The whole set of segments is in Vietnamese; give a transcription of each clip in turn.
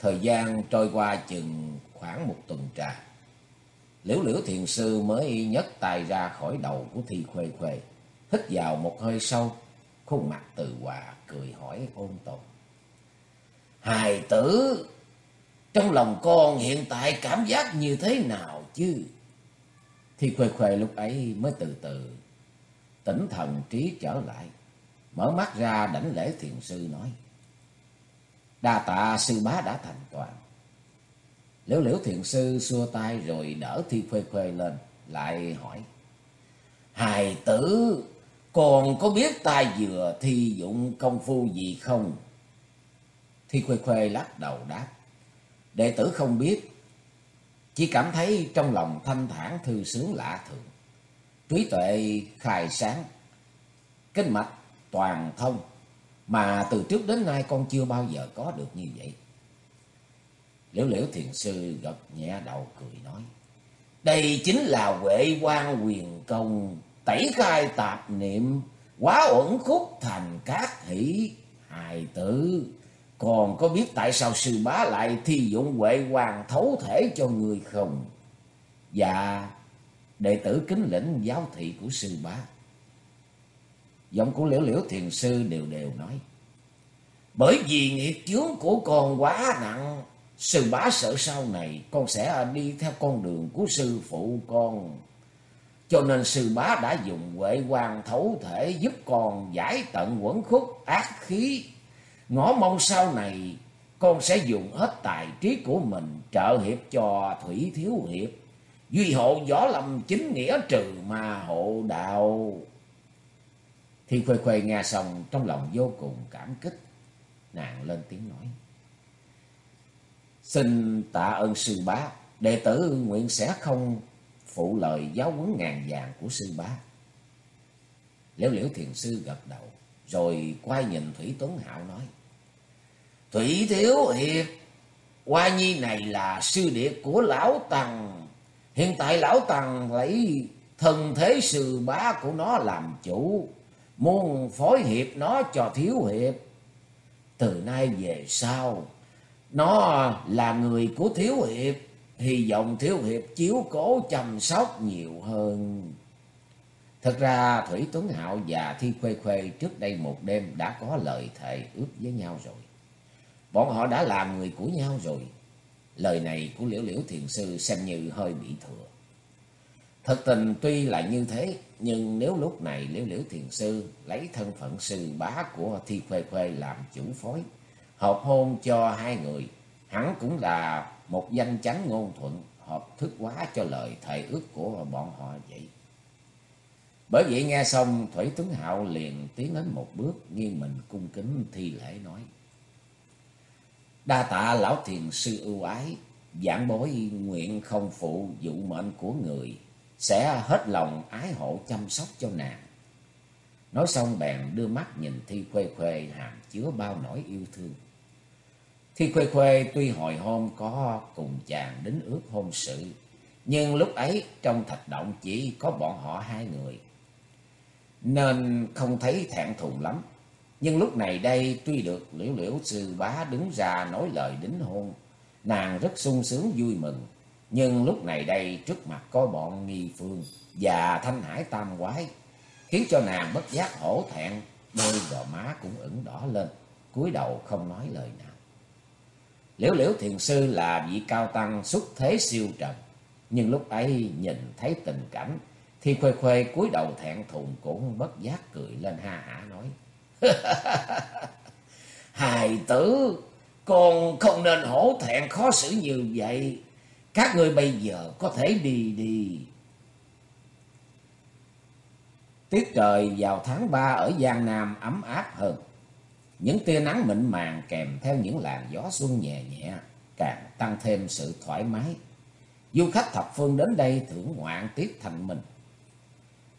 Thời gian trôi qua chừng khoảng một tuần trà. Liễu liễu thiền sư mới nhấc tay ra khỏi đầu của Thi Khuê Khuê. Hít vào một hơi sâu. Khuôn mặt từ hòa cười hỏi ôn tồn. Hài tử, trong lòng con hiện tại cảm giác như thế nào chứ? Thi Khuê Khuê lúc ấy mới từ từ tỉnh thần trí trở lại. Mở mắt ra đảnh lễ thiền sư nói. Đa tạ sư bá đã thành toàn. Liễu liễu thiền sư xua tay rồi đỡ Thi Khuê Khuê lên. Lại hỏi. Hài tử, còn có biết tay vừa thi dụng công phu gì không? Thi Khuê Khuê lắc đầu đáp. Đệ tử không biết. Chỉ cảm thấy trong lòng thanh thản thư sướng lạ thường. Trí tuệ khai sáng. Kinh mạch toàn thông. Mà từ trước đến nay con chưa bao giờ có được như vậy. Liễu liễu thiền sư gật nhẹ đầu cười nói. Đây chính là Huệ quan quyền công, tẩy khai tạp niệm, quá uẩn khúc thành các hỷ hài tử. Còn có biết tại sao sư bá lại thi dụng Huệ hoàng thấu thể cho người không? Dạ, đệ tử kính lĩnh giáo thị của sư bá. Giọng của liễu liễu thiền sư đều đều nói. Bởi vì nghiệp chướng của con quá nặng, sư bá sợ sau này con sẽ đi theo con đường của sư phụ con. Cho nên sư bá đã dùng huệ quan thấu thể giúp con giải tận quẩn khúc ác khí. Ngõ mong sau này con sẽ dùng hết tài trí của mình trợ hiệp cho Thủy Thiếu Hiệp. Duy hộ võ lâm chính nghĩa trừ ma hộ đạo. thiên Khuê Khuê nghe xong trong lòng vô cùng cảm kích. Nàng lên tiếng nói. Xin tạ ơn sư bá, đệ tử nguyện sẽ không phụ lời giáo huấn ngàn vàng của sư bá. Liễu liễu thiền sư gật đầu, rồi quay nhìn Thủy Tuấn Hạo nói. Thủy Thiếu Hiệp, Hoa Nhi này là sư địa của Lão Tằng. Hiện tại Lão Tằng lấy thân thế sư bá của nó làm chủ, muốn phối hiệp nó cho Thiếu Hiệp. Từ nay về sau, nó là người của Thiếu Hiệp, hy vọng Thiếu Hiệp chiếu cố chăm sóc nhiều hơn. Thật ra Thủy Tuấn Hạo và Thi Khuê Khuê trước đây một đêm đã có lời thề ước với nhau rồi. Bọn họ đã là người của nhau rồi. Lời này của Liễu Liễu Thiền Sư xem như hơi bị thừa. Thật tình tuy là như thế, nhưng nếu lúc này Liễu Liễu Thiền Sư lấy thân phận sư bá của Thi Khuê Khuê làm chủ phối, hợp hôn cho hai người, hẳn cũng là một danh chánh ngôn thuận, hợp thức quá cho lời thệ ước của bọn họ vậy. Bởi vậy nghe xong, Thủy Tuấn Hạo liền tiến đến một bước, nghiêng mình cung kính thi lễ nói. Đa tạ lão thiền sư ưu ái, giảng bối nguyện không phụ dụ mệnh của người, sẽ hết lòng ái hộ chăm sóc cho nàng. Nói xong bèn đưa mắt nhìn Thi Khuê Khuê hàm chứa bao nỗi yêu thương. Thi Khuê Khuê tuy hồi hôm có cùng chàng đính ước hôn sự, nhưng lúc ấy trong thạch động chỉ có bọn họ hai người. Nên không thấy thẹn thùng lắm. Nhưng lúc này đây tuy được liễu liễu sư bá đứng ra nói lời đính hôn, nàng rất sung sướng vui mừng. Nhưng lúc này đây trước mặt có bọn nghi phương và thanh hải tam quái, khiến cho nàng bất giác hổ thẹn, đôi gò má cũng ửng đỏ lên, cúi đầu không nói lời nào. Liễu liễu thiền sư là vị cao tăng xuất thế siêu trần, nhưng lúc ấy nhìn thấy tình cảnh, thì khuê khuê cúi đầu thẹn thùng cũng bất giác cười lên ha hả nói. Hài tử, con không nên hổ thẹn khó xử như vậy. Các người bây giờ có thể đi đi. Tiết trời vào tháng 3 ở Giang Nam ấm áp hơn. Những tia nắng mịn màng kèm theo những làn gió xuân nhẹ nhẹ càng tăng thêm sự thoải mái. Du khách thập phương đến đây thưởng ngoạn tiết thành mình.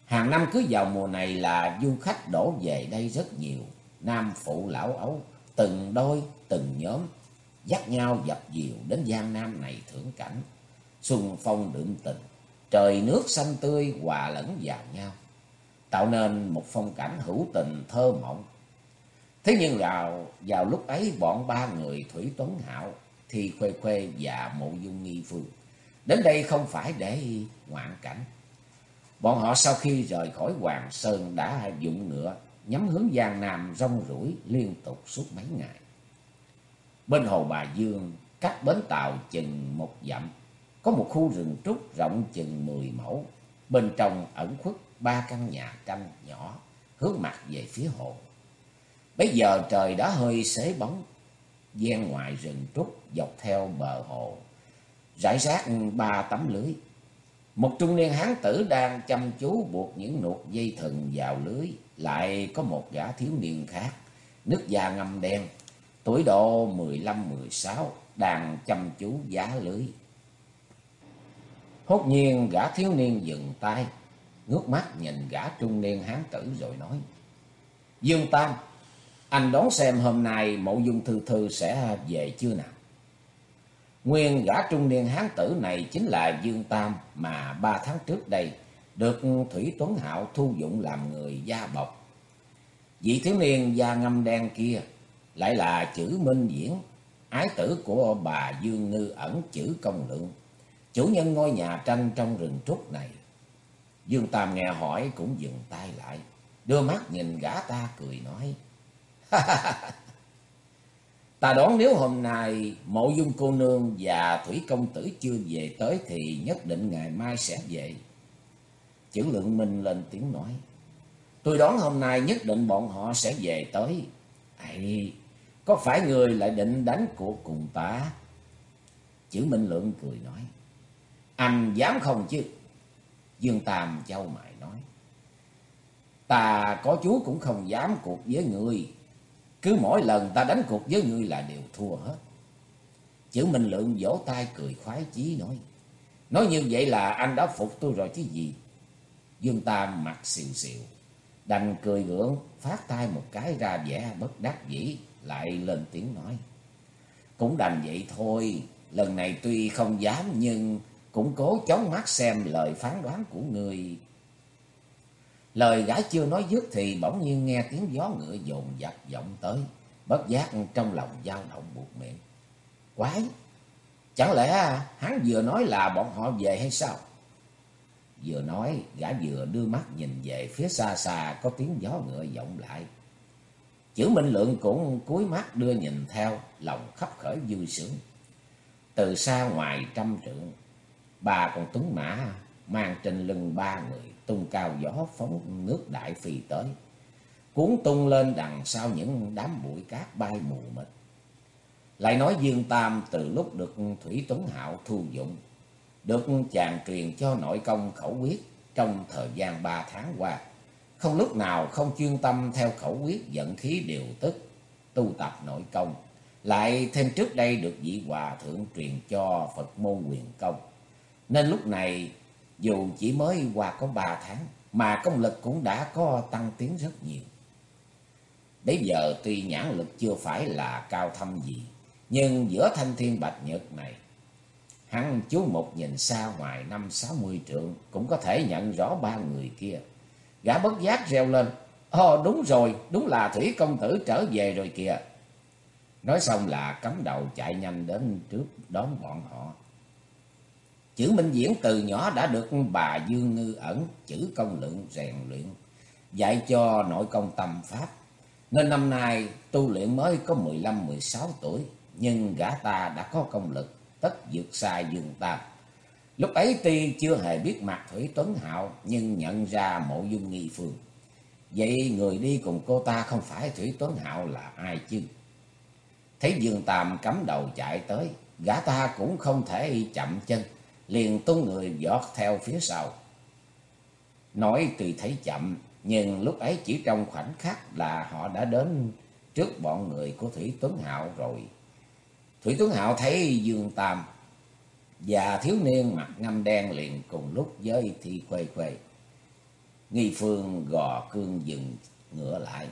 Hàng năm cứ vào mùa này là du khách đổ về đây rất nhiều. Nam phụ lão ấu, từng đôi, từng nhóm, dắt nhau dập dìu đến Giang Nam này thưởng cảnh. Xuân phong đượm tình, trời nước xanh tươi hòa lẫn vào nhau, tạo nên một phong cảnh hữu tình thơ mộng. Thế nhưng vào, vào lúc ấy bọn ba người Thủy Tuấn Hạo, Thi Khuê Khuê và Mộ Dung Nghi Phương. Đến đây không phải để ngoạn cảnh. Bọn họ sau khi rời khỏi Hoàng Sơn đã dụng ngựa nhắm hướng Giang Nam rong rủi liên tục suốt mấy ngày. Bên hồ Bà Dương, cách bến tàu chừng một dặm, có một khu rừng trúc rộng chừng mười mẫu. Bên trong ẩn khuất ba căn nhà tranh nhỏ, hướng mặt về phía hồ. Bây giờ trời đã hơi xế bóng, gian ngoài rừng trúc dọc theo bờ hồ, rải rác ba tấm lưới. Một trung niên hán tử đang chăm chú buộc những nuột dây thừng vào lưới, lại có một gã thiếu niên khác, nước da ngâm đen, tuổi độ mười lăm mười sáu đang chăm chú giá lưới. Hốt nhiên gã thiếu niên dừng tay, ngước mắt nhìn gã trung niên hán tử rồi nói. Dương Tam, anh đón xem hôm nay mộ dung thư thư sẽ về chưa nào? Nguyên gã trung niên hán tử này chính là Dương Tam mà ba tháng trước đây được Thủy Tuấn Hạo thu dụng làm người gia bọc. Vị thiếu niên da ngâm đen kia lại là chữ Minh Diễn, ái tử của bà Dương Ngư ẩn chữ Công Lượng, chủ nhân ngôi nhà tranh trong rừng trúc này. Dương Tam nghe hỏi cũng dừng tay lại, đưa mắt nhìn gã ta cười nói. Ta đoán nếu hôm nay mộ dung cô nương và thủy công tử chưa về tới thì nhất định ngày mai sẽ về. Chữ lượng minh lên tiếng nói. Tôi đoán hôm nay nhất định bọn họ sẽ về tới. Ây, có phải người lại định đánh cuộc cùng ta? Chữ Minh Lượng cười nói. Anh dám không chứ? Dương Tam châu mại nói. Ta có chú cũng không dám cuộc với người. Cứ mỗi lần ta đánh cuộc với ngươi là đều thua hết. Chữ Minh Lượng vỗ tay cười khoái chí nói. Nói như vậy là anh đã phục tôi rồi chứ gì. Dương Tam mặt xìu xìu. Đành cười gượng, phát tay một cái ra vẻ bất đắc dĩ. Lại lên tiếng nói. Cũng đành vậy thôi. Lần này tuy không dám nhưng cũng cố chống mắt xem lời phán đoán của người. Lời gái chưa nói dứt thì bỗng nhiên nghe tiếng gió ngựa dồn dập vọng tới, bất giác trong lòng dao động buộc miệng. Quái, chẳng lẽ hắn vừa nói là bọn họ về hay sao? Vừa nói, gã vừa đưa mắt nhìn về phía xa xa có tiếng gió ngựa vọng lại. Chữ Minh Lượng cũng cúi mắt đưa nhìn theo, lòng khắp khởi vui sướng. Từ xa ngoài trăm trượng, bà còn tuấn mã mang trên lưng ba người tung cao gió phóng nước đại phi tới. Cuốn tung lên đằng sau những đám bụi cát bay mù mịt. Lại nói Dương Tam từ lúc được Thủy Tuấn Hạo thu dụng, được chàng truyền cho nội công khẩu quyết trong thời gian ba tháng qua. Không lúc nào không chuyên tâm theo khẩu quyết dẫn khí điều tức, tu tập nội công. Lại thêm trước đây được vị hòa thượng truyền cho Phật môn quyền công. Nên lúc này dù chỉ mới qua có ba tháng mà công lực cũng đã có tăng tiến rất nhiều. Bây giờ tuy nhãn lực chưa phải là cao thâm gì, nhưng giữa thanh thiên bạch nhật này, hắn chú một nhìn xa ngoài năm sáu mươi trượng cũng có thể nhận rõ ba người kia. Gã bất giác reo lên, Ồ đúng rồi, đúng là Thủy Công Tử trở về rồi kìa. Nói xong là cắm đầu chạy nhanh đến trước đón bọn họ. Chữ Minh Diễn từ nhỏ đã được bà Dương Ngư ẩn chữ công lượng rèn luyện, dạy cho nội công tâm pháp. Nên năm nay tu luyện mới có 15-16 tuổi, nhưng gã ta đã có công lực tất vượt xa Dương Tam. Lúc ấy tuy chưa hề biết mặt Thủy Tuấn Hạo, nhưng nhận ra mộ dung nghi phương. Vậy người đi cùng cô ta không phải Thủy Tuấn Hạo là ai chứ? Thấy Dương Tam cắm đầu chạy tới, gã ta cũng không thể chậm chân liền tung người giọt theo phía sau. Nói tuy thấy chậm, nhưng lúc ấy chỉ trong khoảnh khắc là họ đã đến trước bọn người của Thủy Tuấn Hạo rồi. Thủy Tuấn Hạo thấy Dương Tam và thiếu niên mặt ngâm đen liền cùng lúc với Thi quê quê. Nghi Phương gò cương dừng ngựa lại.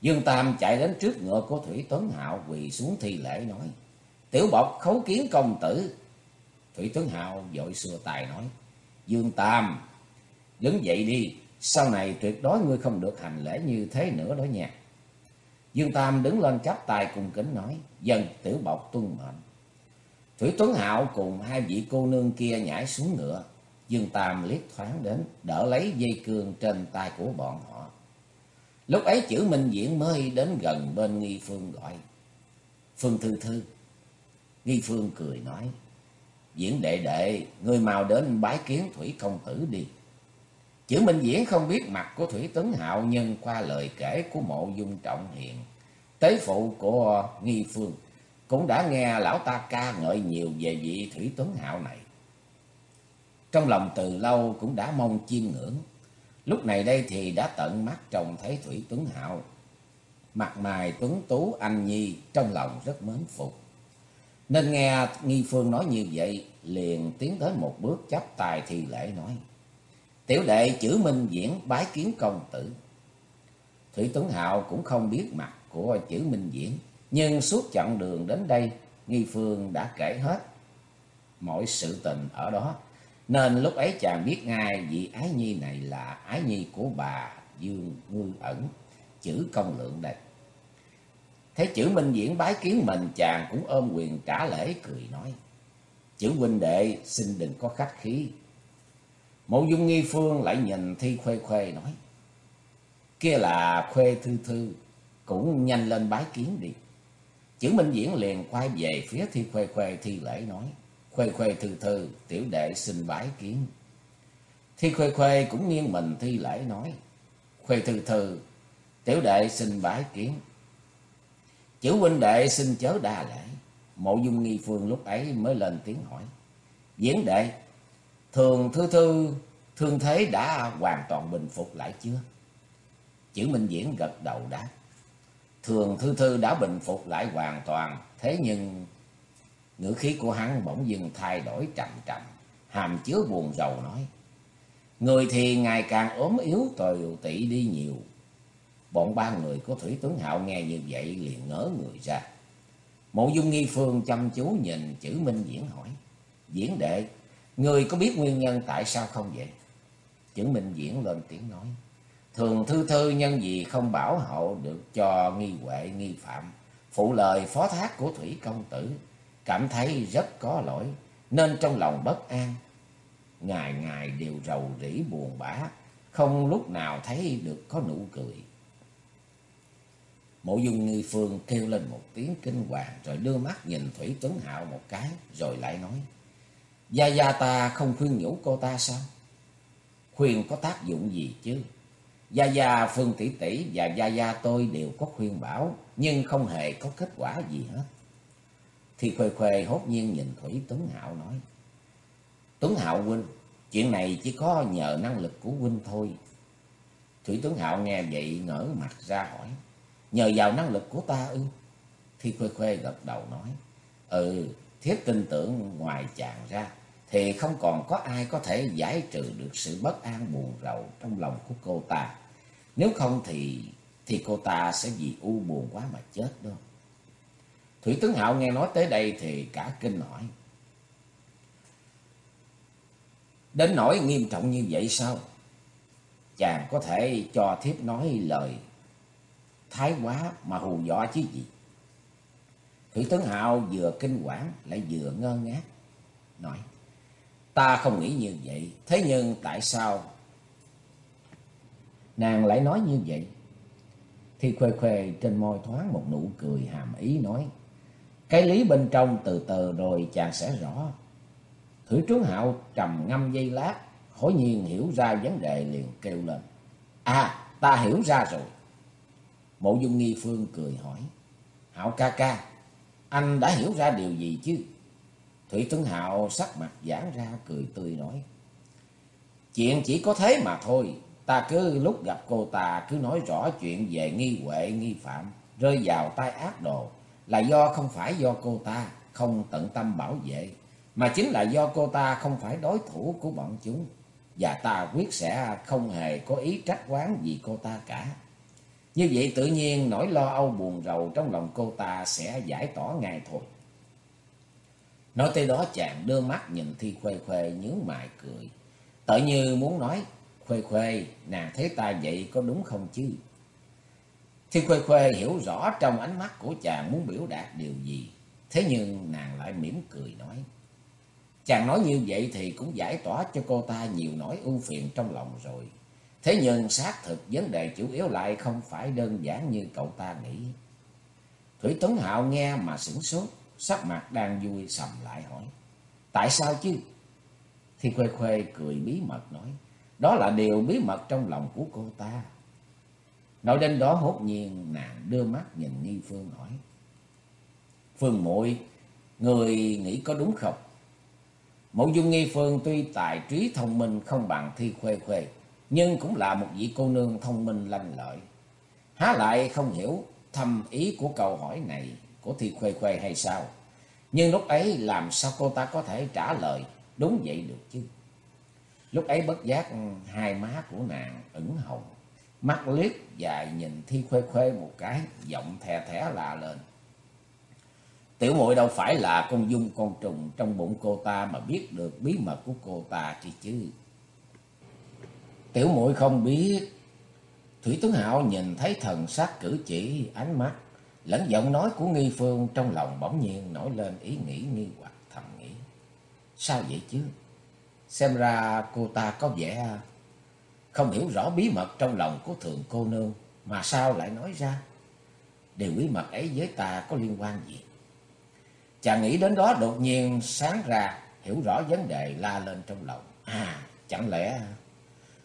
Dương Tam chạy đến trước ngựa của Thủy Tuấn Hạo quỳ xuống thi lễ nói. Tiểu bọc khấu kiến công tử, Thủy Tuấn Hạo dội xua tài nói. Dương Tam, đứng dậy đi, sau này tuyệt đối ngươi không được hành lễ như thế nữa đó nha. Dương Tam đứng lên chắp tay cùng kính nói, dân tiểu bọc tuân mệnh. Thủy Tuấn Hạo cùng hai vị cô nương kia nhảy xuống ngựa. Dương Tam liếc thoáng đến, đỡ lấy dây cương trên tay của bọn họ. Lúc ấy chữ Minh Diễn mới đến gần bên Nghi Phương gọi. Phương Thư Thư. Nghi Phương cười nói. Diễn đệ đệ, người mau đến bái kiến Thủy Công Tử đi. Chữ Minh Diễn không biết mặt của Thủy Tuấn Hạo nhưng qua lời kể của mộ dung trọng hiện. Tế phụ của Nghi Phương cũng đã nghe lão ta ca ngợi nhiều về vị Thủy Tuấn Hạo này. Trong lòng từ lâu cũng đã mong chiêm ngưỡng. Lúc này đây thì đã tận mắt trông thấy Thủy Tuấn Hạo. Mặt mày tuấn tú anh nhi trong lòng rất mến phục. Nên nghe Nghi Phương nói như vậy, liền tiến tới một bước chấp tài thì lễ nói. Tiểu đệ chữ minh diễn bái kiến công tử. Thủy Tuấn Hạo cũng không biết mặt của chữ minh diễn. Nhưng suốt chặng đường đến đây, Nghi Phương đã kể hết mọi sự tình ở đó. Nên lúc ấy chàng biết ngay vị ái nhi này là ái nhi của bà Dương Ngư Ẩn, chữ công lượng đây. Thấy chữ Minh Diễn bái kiến mình chàng cũng ôm quyền trả lễ cười nói. Chữ huynh đệ xin đừng có khách khí. Mộ dung nghi phương lại nhìn thi khuê khuê nói. Kia là khuê thư thư, cũng nhanh lên bái kiến đi. Chữ Minh Diễn liền quay về phía thi khuê khuê thi lễ nói. Khuê khuê thư thư, tiểu đệ xin bái kiến. Thi khuê khuê cũng nghiêng mình thi lễ nói. Khuê thư thư, tiểu đệ xin bái kiến. Chữ huynh đệ xin chớ đa lễ. Mộ dung nghi phương lúc ấy mới lên tiếng hỏi. Diễn đệ, thường thư thư, thương thế đã hoàn toàn bình phục lại chưa? Chữ Minh Diễn gật đầu đáp. Thường thư thư đã bình phục lại hoàn toàn, thế nhưng ngữ khí của hắn bỗng dưng thay đổi trầm trầm, hàm chứa buồn rầu nói. Người thì ngày càng ốm yếu tồi tị đi nhiều. Bọn ba người của Thủy Tuấn Hạo nghe như vậy liền ngỡ người ra. Mộ dung nghi phương chăm chú nhìn chữ Minh Diễn hỏi. Diễn đệ, người có biết nguyên nhân tại sao không vậy? Chữ Minh Diễn lên tiếng nói. Thường thư thư nhân gì không bảo hộ được cho nghi huệ nghi phạm. Phụ lời phó thác của Thủy Công Tử. Cảm thấy rất có lỗi. Nên trong lòng bất an. Ngày ngày đều rầu rĩ buồn bã. Không lúc nào thấy được có nụ cười. Mộ dung nghi phương kêu lên một tiếng kinh hoàng. Rồi đưa mắt nhìn Thủy Tuấn Hạo một cái. Rồi lại nói. Gia Gia ta không khuyên nhủ cô ta sao? Khuyên có tác dụng gì chứ? Gia Gia, Phương Tỷ Tỷ và Gia Gia tôi đều có khuyên bảo, nhưng không hề có kết quả gì hết. Thì Khuê Khuê hốt nhiên nhìn Thủy Tuấn Hạo nói. Tuấn Hạo huynh, chuyện này chỉ có nhờ năng lực của huynh thôi. Thủy Tuấn Hạo nghe vậy ngỡ mặt ra hỏi. Nhờ vào năng lực của ta ư? Thì Khuê Khuê gật đầu nói. Ừ, thiết tin tưởng ngoài chàng ra thì không còn có ai có thể giải trừ được sự bất an buồn rầu trong lòng của cô ta. Nếu không thì thì cô ta sẽ vì u buồn quá mà chết đó. Thủy Tướng Hạo nghe nói tới đây thì cả kinh hỏi. Đến nỗi nghiêm trọng như vậy sao? Chàng có thể cho thiếp nói lời thái quá mà hù dọa chứ gì? Thủy Tướng Hạo vừa kinh quản lại vừa ngơ ngác, nói. Ta không nghĩ như vậy. Thế nhưng tại sao nàng lại nói như vậy? Thì khuê khuê trên môi thoáng một nụ cười hàm ý nói. Cái lý bên trong từ từ rồi chàng sẽ rõ. Thủy trướng hạo trầm ngâm dây lát. Hối nhiên hiểu ra vấn đề liền kêu lên. À ta hiểu ra rồi. Mộ dung nghi phương cười hỏi. Hạo ca ca. Anh đã hiểu ra điều gì chứ? Thủy Tuấn Hạo sắc mặt giãn ra, cười tươi nói. Chuyện chỉ có thế mà thôi. Ta cứ lúc gặp cô ta cứ nói rõ chuyện về nghi huệ, nghi phạm. Rơi vào tay ác đồ. Là do không phải do cô ta, không tận tâm bảo vệ. Mà chính là do cô ta không phải đối thủ của bọn chúng. Và ta quyết sẽ không hề có ý trách quán gì cô ta cả. Như vậy tự nhiên nỗi lo âu buồn rầu trong lòng cô ta sẽ giải tỏa ngay thôi. Nói tới đó chàng đưa mắt nhìn Thi Khuê Khuê nhớ mại cười. Tự như muốn nói, Khuê Khuê, nàng thấy ta vậy có đúng không chứ? Thi Khuê Khuê hiểu rõ trong ánh mắt của chàng muốn biểu đạt điều gì. Thế nhưng nàng lại lại mỉm cười nói. Chàng nói như vậy thì cũng giải tỏa cho cô ta nhiều nỗi ưu phiền trong lòng rồi. Thế nhưng xác thực vấn đề chủ yếu lại không phải đơn giản như cậu ta nghĩ. Thủy Tuấn Hạo nghe mà sửng sốt, sắc mặt đang vui sầm lại hỏi. Tại sao chứ? Thì Khuê Khuê cười bí mật nói. Đó là điều bí mật trong lòng của cô ta. Nói đến đó hốt nhiên nàng đưa mắt nhìn Nghi Phương hỏi. Phương muội người nghĩ có đúng không? Mộ dung Nghi Phương tuy tài trí thông minh không bằng Thi Khuê Khuê, nhưng cũng là một vị cô nương thông minh lanh lợi. Há lại không hiểu thâm ý của câu hỏi này của Thi Khuê Khuê hay sao? Nhưng lúc ấy làm sao cô ta có thể trả lời đúng vậy được chứ? Lúc ấy bất giác hai má của nàng ửng hồng, mắt liếc dài nhìn Thi Khuê Khuê một cái, giọng thè thẻ lạ lên. Tiểu muội đâu phải là con dung con trùng trong bụng cô ta mà biết được bí mật của cô ta kia chứ. Tiểu muội không biết. Thủy Tuấn Hạo nhìn thấy thần sắc cử chỉ, ánh mắt, lẫn giọng nói của Nghi Phương trong lòng bỗng nhiên nổi lên ý nghĩ nghi hoặc thầm nghĩ. Sao vậy chứ? Xem ra cô ta có vẻ không hiểu rõ bí mật trong lòng của thượng cô nương mà sao lại nói ra. Điều bí mật ấy với ta có liên quan gì? Chàng nghĩ đến đó đột nhiên sáng ra, hiểu rõ vấn đề la lên trong lòng. À, chẳng lẽ...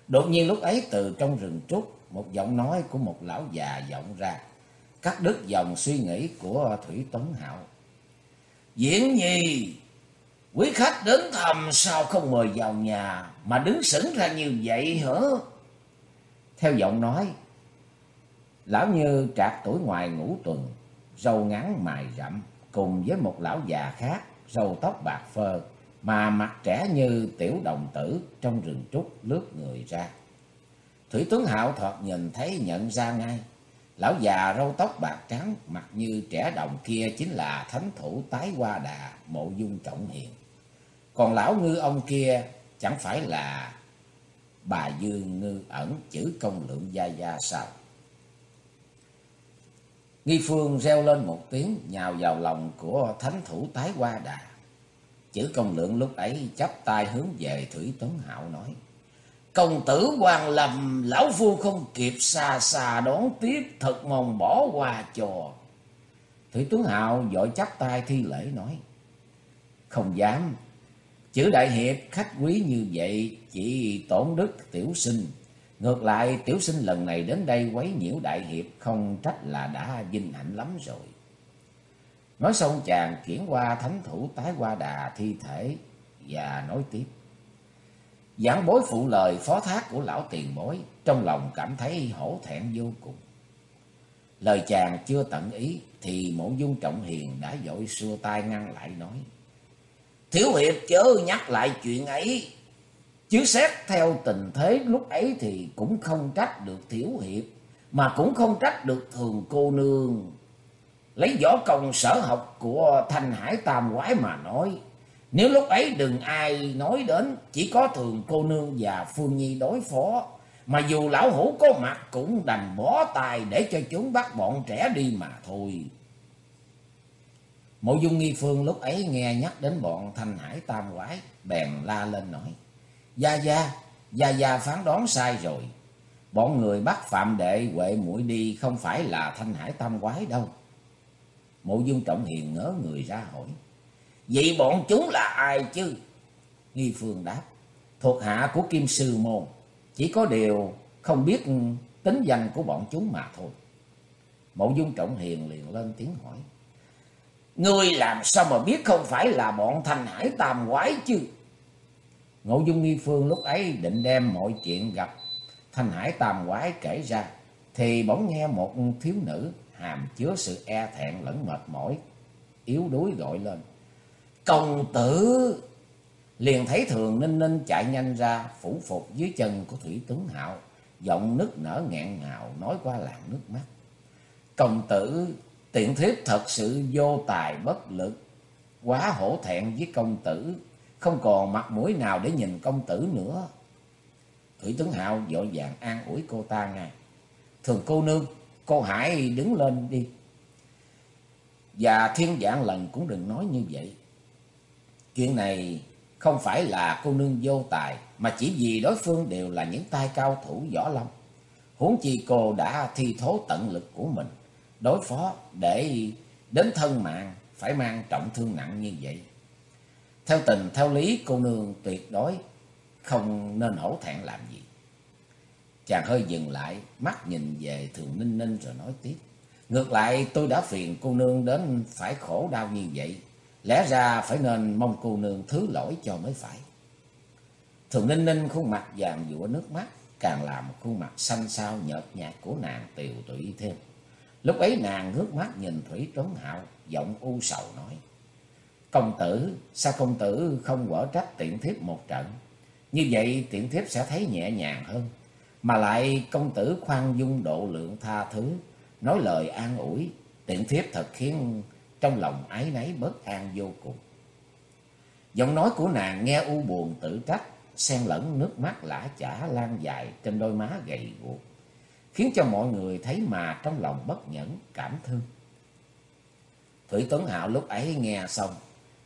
Đột nhiên lúc ấy từ trong rừng trúc, một giọng nói của một lão già vọng ra, cắt đứt dòng suy nghĩ của Thủy Tống Hạo. Diễn nhi, quý khách đến thầm sao không mời vào nhà mà đứng sững ra như vậy hả? Theo giọng nói, lão như trạc tuổi ngoài ngũ tuần, râu ngắn mài rậm, cùng với một lão già khác, râu tóc bạc phơ, mà mặt trẻ như tiểu đồng tử trong rừng trúc lướt người ra. Thủy Tuấn Hạo thoạt nhìn thấy nhận ra ngay, lão già râu tóc bạc trắng, mặt như trẻ đồng kia chính là thánh thủ tái hoa đà, mộ dung trọng hiền. Còn lão ngư ông kia chẳng phải là bà Dương ngư ẩn chữ công lượng gia gia sao? Nghi Phương reo lên một tiếng nhào vào lòng của thánh thủ tái hoa đà. Chữ công lượng lúc ấy chắp tay hướng về Thủy Tuấn Hạo nói. Công tử hoàng lầm, lão phu không kịp xa xa đón tiếp, thật mong bỏ qua cho. Thủy Tuấn Hạo vội chắp tay thi lễ nói. Không dám, chữ đại hiệp khách quý như vậy chỉ tổn đức tiểu sinh Ngược lại tiểu sinh lần này đến đây quấy nhiễu đại hiệp không trách là đã vinh hạnh lắm rồi. Nói xong chàng chuyển qua thánh thủ tái qua đà thi thể và nói tiếp. Giảng bối phụ lời phó thác của lão tiền bối, trong lòng cảm thấy hổ thẹn vô cùng. Lời chàng chưa tận ý thì mộ dung trọng hiền đã dội xua tay ngăn lại nói. Thiếu hiệp chớ nhắc lại chuyện ấy, Chứ xét theo tình thế lúc ấy thì cũng không trách được thiếu Hiệp, mà cũng không trách được thường cô nương. Lấy võ công sở học của Thanh Hải Tam Quái mà nói, nếu lúc ấy đừng ai nói đến, chỉ có thường cô nương và Phương Nhi đối phó, mà dù lão hủ có mặt cũng đành bỏ tài để cho chúng bắt bọn trẻ đi mà thôi. Mộ dung nghi phương lúc ấy nghe nhắc đến bọn Thanh Hải Tam Quái, bèn la lên nói. Gia Gia, Gia Gia phán đoán sai rồi. Bọn người bắt Phạm Đệ quệ mũi đi không phải là Thanh Hải Tam Quái đâu. Mộ Dung Trọng Hiền ngớ người ra hỏi. Vậy bọn chúng là ai chứ? Nghi Phương đáp. Thuộc hạ của Kim Sư Môn. Chỉ có điều không biết tính danh của bọn chúng mà thôi. Mộ Dung Trọng Hiền liền lên tiếng hỏi. Ngươi làm sao mà biết không phải là bọn Thanh Hải Tam Quái chứ? Ngộ Dung Nghi Phương lúc ấy định đem mọi chuyện gặp Thanh Hải Tam Quái kể ra, thì bỗng nghe một thiếu nữ hàm chứa sự e thẹn lẫn mệt mỏi, yếu đuối gọi lên. Công tử! Liền thấy thường ninh ninh chạy nhanh ra, phủ phục dưới chân của Thủy tướng Hạo, giọng nức nở nghẹn ngào nói qua làn nước mắt. Công tử, tiện thiếp thật sự vô tài bất lực, quá hổ thẹn với công tử, không còn mặt mũi nào để nhìn công tử nữa. Thủy tướng Hạo vội vàng an ủi cô ta ngay. Thường cô nương, cô hãy đứng lên đi. Và thiên dạng lần cũng đừng nói như vậy. Chuyện này không phải là cô nương vô tài, mà chỉ vì đối phương đều là những tay cao thủ võ lâm. Huống chi cô đã thi thố tận lực của mình, đối phó để đến thân mạng phải mang trọng thương nặng như vậy. Theo tình, theo lý, cô nương tuyệt đối không nên hổ thẹn làm gì. Chàng hơi dừng lại, mắt nhìn về Thường Ninh Ninh rồi nói tiếp. Ngược lại tôi đã phiền cô nương đến phải khổ đau như vậy. Lẽ ra phải nên mong cô nương thứ lỗi cho mới phải. Thường Ninh Ninh khuôn mặt vàng dụa nước mắt, càng làm khuôn mặt xanh xao nhợt nhạt của nàng tiều tụy thêm. Lúc ấy nàng ngước mắt nhìn Thủy trấn Hạo, giọng u sầu nói. Công tử, sao công tử không quở trách tiện thiếp một trận? Như vậy tiện thiếp sẽ thấy nhẹ nhàng hơn. Mà lại công tử khoan dung độ lượng tha thứ, nói lời an ủi, tiện thiếp thật khiến trong lòng ái náy bất an vô cùng. Giọng nói của nàng nghe u buồn tự trách, xen lẫn nước mắt lã chả lan dài trên đôi má gầy guộc, khiến cho mọi người thấy mà trong lòng bất nhẫn, cảm thương. Thủy Tuấn Hạo lúc ấy nghe xong,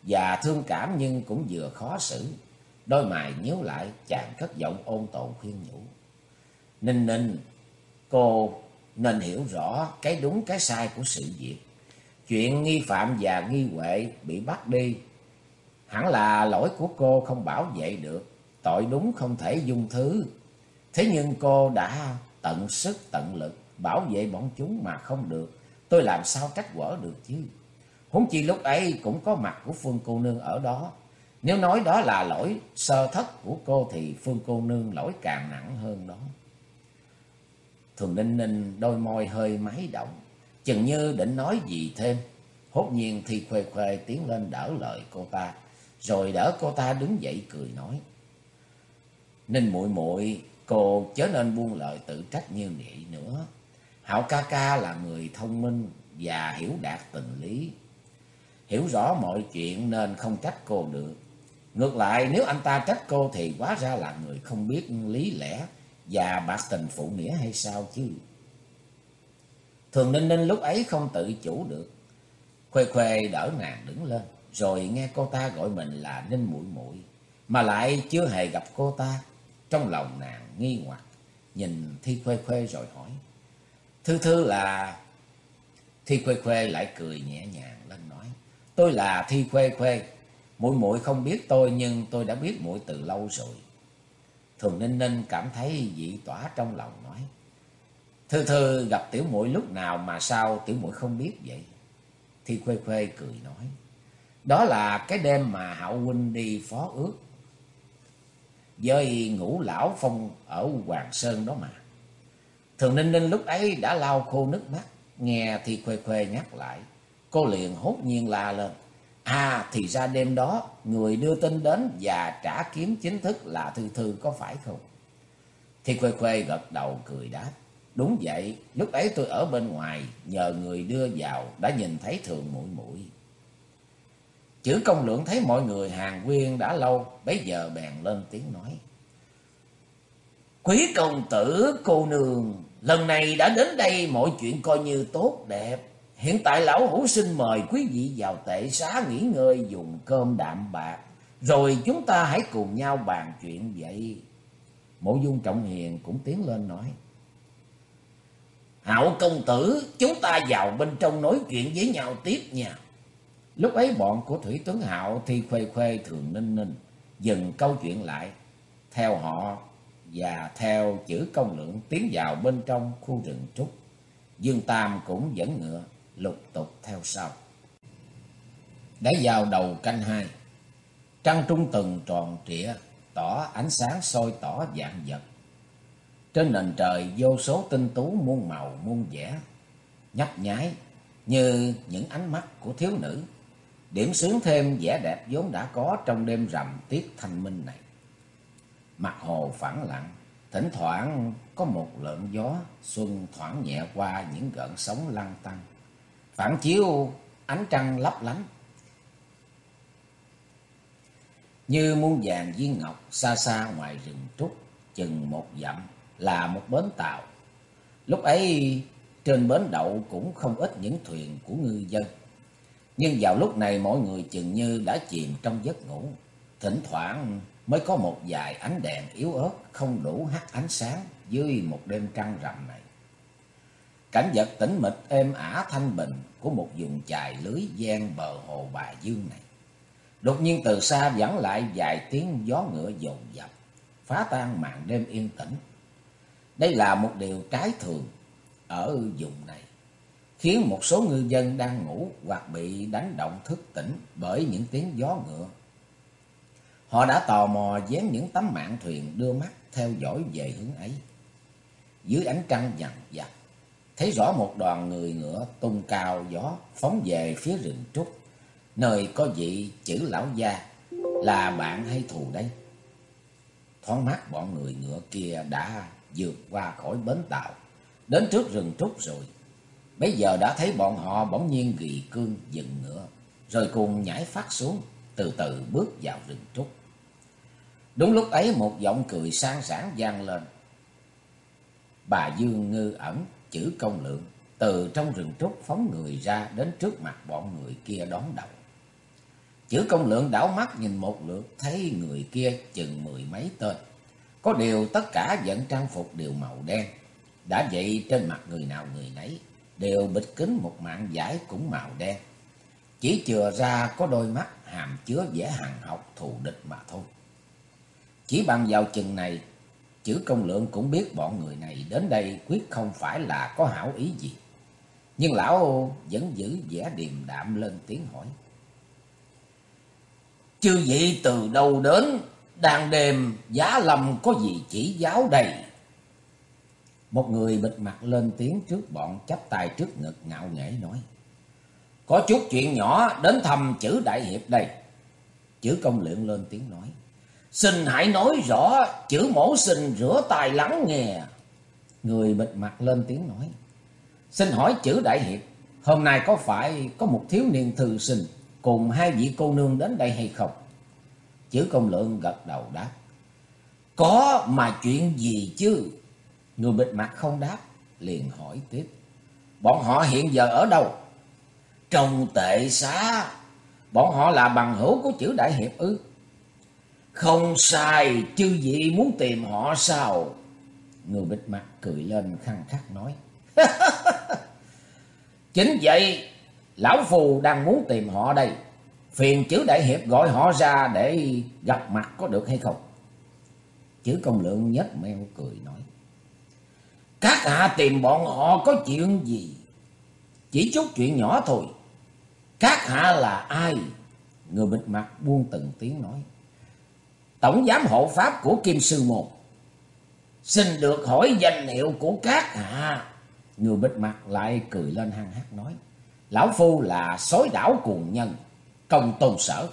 và thương cảm nhưng cũng vừa khó xử. Đôi mày nhíu lại, chàng cất giọng ôn tồn khuyên nhủ. Ninh ninh, cô nên hiểu rõ cái đúng cái sai của sự việc. Chuyện nghi phạm và nghi huệ bị bắt đi, hẳn là lỗi của cô không bảo vệ được, tội đúng không thể dung thứ. Thế nhưng cô đã tận sức tận lực bảo vệ bọn chúng mà không được, tôi làm sao trách quở được chứ? Huống chi lúc ấy cũng có mặt của Phương cô nương ở đó. Nếu nói đó là lỗi sơ thất của cô thì Phương cô nương lỗi càng nặng hơn đó. Thường Ninh Ninh đôi môi hơi máy động, chừng như định nói gì thêm. Hốt nhiên thì khuê khuê tiến lên đỡ lời cô ta, rồi đỡ cô ta đứng dậy cười nói. Ninh muội muội cô chớ nên buông lời tự trách như vậy nữa. Hảo ca ca là người thông minh và hiểu đạt tình lý. Hiểu rõ mọi chuyện nên không trách cô được. Ngược lại nếu anh ta trách cô thì quá ra là người không biết lý lẽ và bạc tình phụ nghĩa hay sao chứ. Thường Ninh Ninh lúc ấy không tự chủ được. Khuê Khuê đỡ nàng đứng lên, rồi nghe cô ta gọi mình là Ninh Muội Muội, mà lại chưa hề gặp cô ta. Trong lòng nàng nghi hoặc, nhìn Thi Khuê Khuê rồi hỏi. Thư Thư là... Thi Khuê Khuê lại cười nhẹ nhàng lên nói. Tôi là Thi Khuê Khuê, muội muội không biết tôi nhưng tôi đã biết muội từ lâu rồi. Thường Ninh Ninh cảm thấy dị tỏa trong lòng nói. Thư Thư gặp tiểu muội lúc nào mà sao tiểu muội không biết vậy? Thi Khuê Khuê cười nói. Đó là cái đêm mà Hạo Huynh đi phó ước. Với ngũ lão phong ở Hoàng Sơn đó mà. Thường Ninh Ninh lúc ấy đã lau khô nước mắt. Nghe Thi Khuê Khuê nhắc lại. Cô liền hốt nhiên la lên. À thì ra đêm đó người đưa tin đến và trả kiếm chính thức là Thư Thư có phải không? Thì Khuê Khuê gật đầu cười đáp. Đúng vậy, lúc ấy tôi ở bên ngoài nhờ người đưa vào đã nhìn thấy thường mũi mũi. Chữ công lượng thấy mọi người hàng quyên đã lâu, bấy giờ bèn lên tiếng nói. Quý công tử cô nương, lần này đã đến đây mọi chuyện coi như tốt đẹp. Hiện tại lão hữu xin mời quý vị vào tệ xá nghỉ ngơi dùng cơm đạm bạc. Rồi chúng ta hãy cùng nhau bàn chuyện vậy. Mộ dung trọng hiền cũng tiến lên nói. Hạo công tử, chúng ta vào bên trong nói chuyện với nhau tiếp nha. Lúc ấy bọn của Thủy Tuấn Hạo thì khuê khuê thường ninh ninh, dừng câu chuyện lại, theo họ và theo chữ công lượng tiến vào bên trong khu rừng trúc. Dương Tam cũng dẫn ngựa, lục tục theo sau. Đã vào đầu canh hai, trăng trung từng tròn trịa, tỏ ánh sáng soi tỏ dạng vật. Trên nền trời vô số tinh tú muôn màu muôn vẻ, nhấp nháy như những ánh mắt của thiếu nữ, điểm sướng thêm vẻ đẹp vốn đã có trong đêm rằm tiết thanh minh này. Mặt hồ phẳng lặng, thỉnh thoảng có một lợn gió xuân thoảng nhẹ qua những gợn sóng lăn tăn phản chiếu ánh trăng lấp lánh. Như muôn vàng viên ngọc xa xa ngoài rừng trúc, chừng một dặm là một bến tàu. Lúc ấy trên bến đậu cũng không ít những thuyền của ngư dân. Nhưng vào lúc này mọi người chừng như đã chìm trong giấc ngủ. Thỉnh thoảng mới có một vài ánh đèn yếu ớt không đủ hắt ánh sáng dưới một đêm trăng rằm này. Cảnh vật tĩnh mịch êm ả thanh bình của một vùng chài lưới gian bờ hồ Bà Dương này. Đột nhiên từ xa vẳng lại vài tiếng gió ngựa dồn dập, phá tan màn đêm yên tĩnh. Đây là một điều trái thường ở vùng này, khiến một số ngư dân đang ngủ hoặc bị đánh động thức tỉnh bởi những tiếng gió ngựa. Họ đã tò mò dán những tấm mạng thuyền đưa mắt theo dõi về hướng ấy. Dưới ánh trăng dằn dặt, thấy rõ một đoàn người ngựa tung cao gió phóng về phía rừng trúc, nơi có vị chữ lão gia là bạn hay thù đây. Thoáng mắt bọn người ngựa kia đã vượt qua khỏi bến tàu, đến trước rừng trúc rồi. Bây giờ đã thấy bọn họ bỗng nhiên ghi cương dừng ngựa, rồi cùng nhảy phát xuống, từ từ bước vào rừng trúc. Đúng lúc ấy một giọng cười sang sảng vang lên. Bà Dương ngư ẩn chữ công lượng từ trong rừng trúc phóng người ra đến trước mặt bọn người kia đón đầu. Chữ công lượng đảo mắt nhìn một lượt thấy người kia chừng mười mấy tên. Có điều tất cả vẫn trang phục đều màu đen. Đã vậy trên mặt người nào người nấy đều bịt kín một mạng giải cũng màu đen. Chỉ chừa ra có đôi mắt hàm chứa vẻ hằn học thù địch mà thôi. Chỉ bằng vào chừng này, chữ công lượng cũng biết bọn người này đến đây quyết không phải là có hảo ý gì. Nhưng lão vẫn giữ vẻ điềm đạm lên tiếng hỏi. Chư vị từ đâu đến, đàn đêm giá lầm có gì chỉ giáo đầy Một người bịt mặt lên tiếng trước bọn chắp tay trước ngực ngạo nghễ nói. Có chút chuyện nhỏ đến thăm chữ đại hiệp đây. Chữ công lượng lên tiếng nói. Xin hãy nói rõ, chữ mổ sinh rửa tài lắng nghe. Người bịt mặt lên tiếng nói. Xin hỏi chữ đại hiệp, hôm nay có phải có một thiếu niên thư sinh cùng hai vị cô nương đến đây hay không? Chữ công lượng gật đầu đáp. Có mà chuyện gì chứ? Người bịt mặt không đáp, liền hỏi tiếp. Bọn họ hiện giờ ở đâu? Trong tệ xá. Bọn họ là bằng hữu của chữ đại hiệp ư? Không sai, chư vị muốn tìm họ sao? Người bịt mặt cười lên khăng khắc nói. Chính vậy, Lão Phù đang muốn tìm họ đây. Phiền chữ đại hiệp gọi họ ra để gặp mặt có được hay không? Chữ công lượng nhếch meo cười nói. Các hạ tìm bọn họ có chuyện gì? Chỉ chút chuyện nhỏ thôi. Các hạ là ai? Người bịt mặt buông từng tiếng nói. Tổng giám hộ pháp của Kim Sư Môn. Xin được hỏi danh hiệu của các hạ. Người bịt mặt lại cười lên hăng hát nói. Lão Phu là sói đảo cuồng nhân, công tôn sở.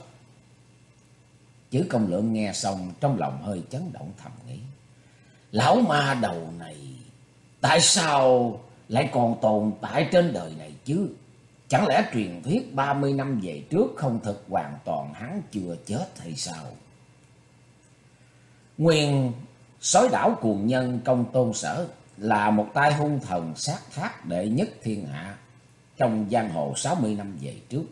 Chữ công lượng nghe xong trong lòng hơi chấn động thầm nghĩ. Lão ma đầu này, tại sao lại còn tồn tại trên đời này chứ? Chẳng lẽ truyền thuyết 30 năm về trước không thực hoàn toàn hắn chưa chết hay sao? Nguyên sói đảo cuồng nhân công tôn sở là một tay hung thần sát thác đệ nhất thiên hạ trong giang hồ 60 năm về trước.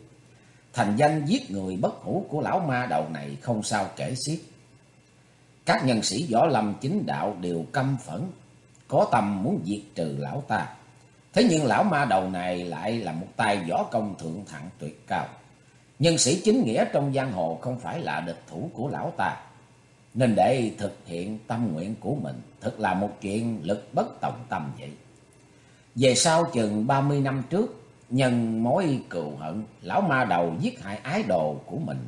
Thành danh giết người bất hủ của lão ma đầu này không sao kể xiết. Các nhân sĩ võ lâm chính đạo đều căm phẫn, có tâm muốn diệt trừ lão ta. Thế nhưng lão ma đầu này lại là một tay võ công thượng thặng tuyệt cao. Nhân sĩ chính nghĩa trong giang hồ không phải là địch thủ của lão ta. Nên để thực hiện tâm nguyện của mình thật là một chuyện lực bất tòng tâm vậy. Về sau chừng 30 năm trước, nhân mối cừu hận, lão ma đầu giết hại ái đồ của mình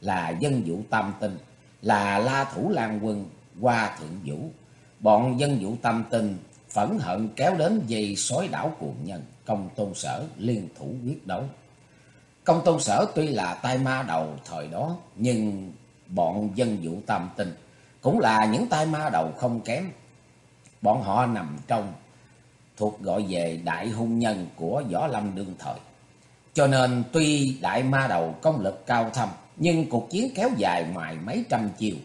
là dân vũ tam tinh, là la thủ lan quân, qua thượng vũ. Bọn dân vũ tam tinh phẫn hận kéo đến dây sói đảo cuồng nhân, công tôn sở liên thủ quyết đấu. Công tôn sở tuy là tai ma đầu thời đó, nhưng bọn dân vũ tam tinh cũng là những tai ma đầu không kém. Bọn họ nằm trong thuộc gọi về đại hung nhân của võ lâm đương thời. Cho nên tuy đại ma đầu công lực cao thâm, nhưng cuộc chiến kéo dài ngoài mấy trăm chiều.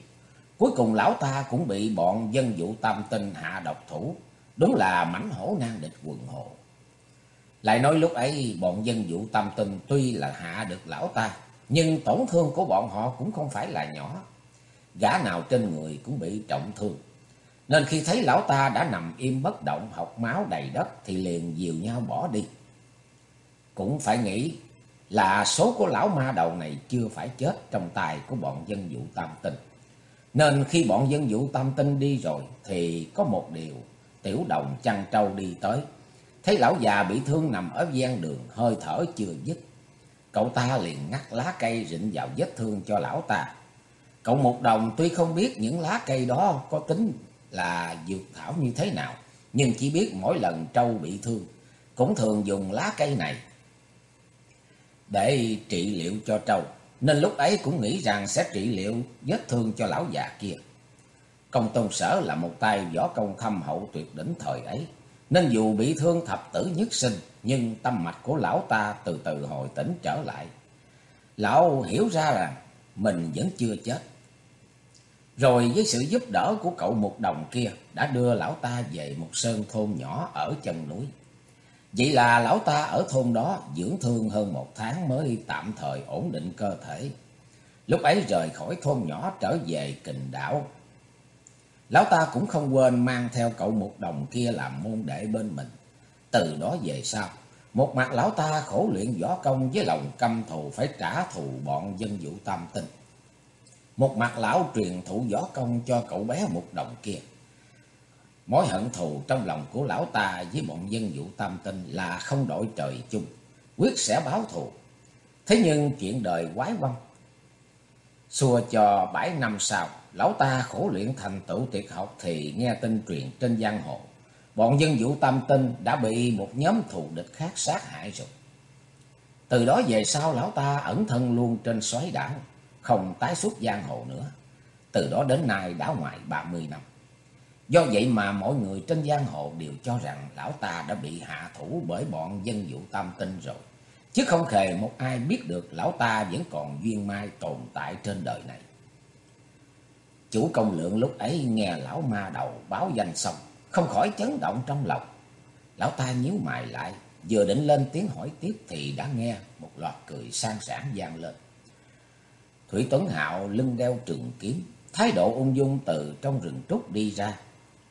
Cuối cùng lão ta cũng bị bọn dân vũ tam tinh hạ độc thủ, đúng là mảnh hổ nan địch quần hộ. Lại nói lúc ấy bọn dân vụ tam tinh tuy là hạ được lão ta, nhưng tổn thương của bọn họ cũng không phải là nhỏ. Gã nào trên người cũng bị trọng thương. Nên khi thấy lão ta đã nằm im bất động, học máu đầy đất, thì liền dìu nhau bỏ đi. Cũng phải nghĩ là số của lão ma đầu này chưa phải chết trong tay của bọn dân vụ tam tinh. Nên khi bọn dân vụ tam tinh đi rồi, thì có một điều tiểu đồng chăn trâu đi tới. Thấy lão già bị thương nằm ở gian đường, hơi thở chưa dứt. Cậu ta liền ngắt lá cây rịnh vào vết thương cho lão ta. Cậu một đồng tuy không biết những lá cây đó có tính là dược thảo như thế nào. Nhưng chỉ biết mỗi lần trâu bị thương cũng thường dùng lá cây này để trị liệu cho trâu. Nên lúc ấy cũng nghĩ rằng sẽ trị liệu vết thương cho lão già kia. Công tôn sở là một tay võ công thâm hậu tuyệt đỉnh thời ấy. Nên dù bị thương thập tử nhất sinh, nhưng tâm mạch của lão ta từ từ hồi tỉnh trở lại. Lão hiểu ra rằng mình vẫn chưa chết. Rồi với sự giúp đỡ của cậu một đồng kia đã đưa lão ta về một sơn thôn nhỏ ở chân núi. Vậy là lão ta ở thôn đó dưỡng thương hơn một tháng mới tạm thời ổn định cơ thể. Lúc ấy rời khỏi thôn nhỏ trở về kình đảo. Lão ta cũng không quên mang theo cậu một đồng kia làm môn đệ bên mình. Từ đó về sau, một mặt lão ta khổ luyện võ công với lòng căm thù phải trả thù bọn dân vụ tam tinh. Một mặt lão truyền thụ võ công cho cậu bé một đồng kia. Mối hận thù trong lòng của lão ta với bọn dân vụ tam tinh là không đổi trời chung, quyết sẽ báo thù. Thế nhưng chuyện đời quái quăng. Xua cho bảy năm sau, lão ta khổ luyện thành tựu tuyệt học thì nghe tin truyền trên giang hồ. Bọn dân vụ tam tinh đã bị một nhóm thù địch khác sát hại rồi. Từ đó về sau lão ta ẩn thân luôn trên xoáy đảo, không tái xuất giang hồ nữa. Từ đó đến nay đã ngoài ba mươi năm. Do vậy mà mọi người trên giang hồ đều cho rằng lão ta đã bị hạ thủ bởi bọn dân vụ tam tinh rồi. Chứ không hề một ai biết được lão ta vẫn còn duyên mai tồn tại trên đời này. Chủ công lượng lúc ấy nghe lão ma đầu báo danh xong, không khỏi chấn động trong lòng. Lão ta nhíu mày lại, vừa định lên tiếng hỏi tiếp thì đã nghe một loạt cười sang sảng vang lên. Thủy Tuấn Hạo lưng đeo trường kiếm, thái độ ung dung từ trong rừng trúc đi ra.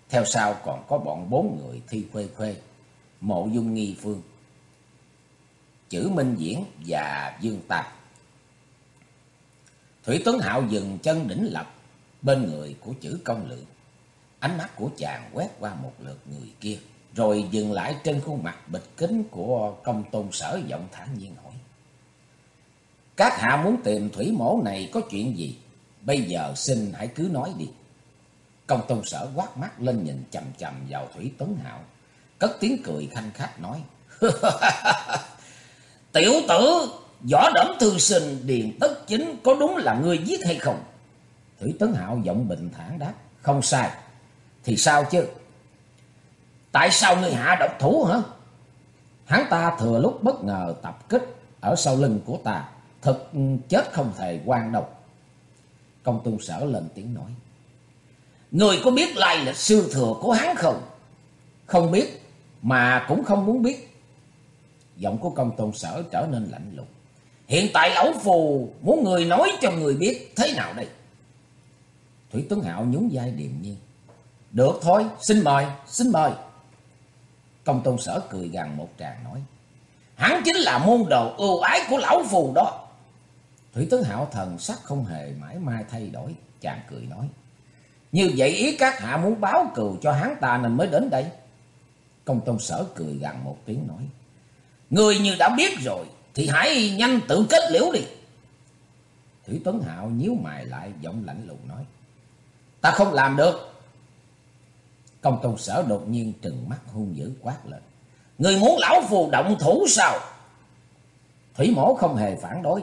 Theo sau còn có bọn bốn người thi khuê khuê, mộ dung nghi phương, chữ Minh Diễn và Dương Tạc. Thủy Tuấn Hạo dừng chân đỉnh lập bên người của chữ công lượng. Ánh mắt của chàng quét qua một lượt người kia, rồi dừng lại trên khuôn mặt bịch kính của công tôn sở giọng thản nhiên. Các hạ muốn tìm thủy mổ này có chuyện gì? Bây giờ xin hãy cứ nói đi. Công tôn sở quát mắt lên nhìn chầm chầm vào Thủy Tuấn Hạo. Cất tiếng cười khanh khách nói. Tiểu tử, võ đẩm thư sinh điền tất chính có đúng là người giết hay không? Thủy Tấn Hạo giọng bình thản đáp. Không sai. Thì sao chứ? Tại sao người hạ độc thủ hả? Hắn ta thừa lúc bất ngờ tập kích ở sau lưng của ta. Thật chết không thể quan độc. Công tôn sở lên tiếng nói. Người có biết lai lịch sư thừa của hắn không? Không biết, mà cũng không muốn biết. Giọng của công tôn sở trở nên lạnh lùng. Hiện tại lão phù muốn người nói cho người biết thế nào đây? Thủy Tuấn Hạo nhún vai điềm nhiên. Được thôi, xin mời, xin mời. Công tôn sở cười gằn một tràng nói. Hắn chính là môn đồ ưu ái của lão phù đó. Thủy tướng Hạo thần sắc không hề mãi mai thay đổi. Chàng cười nói. Như vậy ý các hạ muốn báo cừu cho hắn ta nên mới đến đây. Công tôn sở cười gằn một tiếng nói. Người như đã biết rồi, thì hãy nhanh tự kết liễu đi. Thủy Tuấn Hạo nhíu mày lại, giọng lạnh lùng nói. Ta không làm được. Công tôn sở đột nhiên trừng mắt hung dữ quát lên. Người muốn lão phù động thủ sao? Thủy mổ không hề phản đối.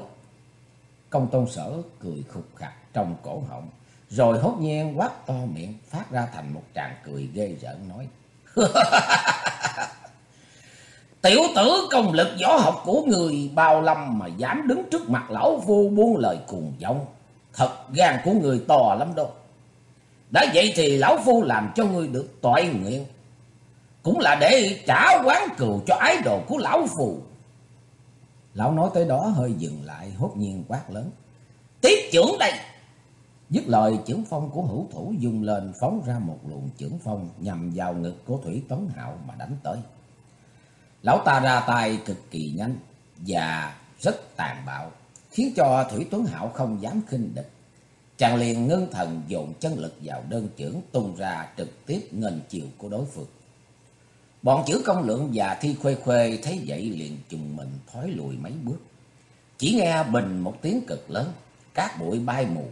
Công tôn sở cười khục khặt trong cổ họng. Rồi hốt nhiên quát to miệng, phát ra thành một tràng cười ghê rợn, nói. Tiểu tử công lực võ học của người bao lâm mà dám đứng trước mặt lão phu buông lời cuồng vọng. Thật gan của người to lắm đâu. Đã vậy thì lão phu làm cho ngươi được tội nguyện. cũng là để trả quán cừu cho ái đồ của lão phù. Lão nói tới đó hơi dừng lại, hốt nhiên quát lớn. Tiếp trưởng đây! Dứt lời trưởng phong của hữu thủ dùng lên phóng ra một luồng trưởng phong nhằm vào ngực của Thủy Tuấn Hạo mà đánh tới. Lão ta ra tay cực kỳ nhanh và rất tàn bạo, khiến cho Thủy Tuấn Hạo không dám khinh địch. Chàng liền ngưng thần dồn chân lực vào đơn trưởng tung ra trực tiếp ngân chiều của đối phương. Bọn chữ công lượng và thi khuê khuê thấy vậy liền chùng mình thoái lùi mấy bước. Chỉ nghe bình một tiếng cực lớn, cát bụi bay mù.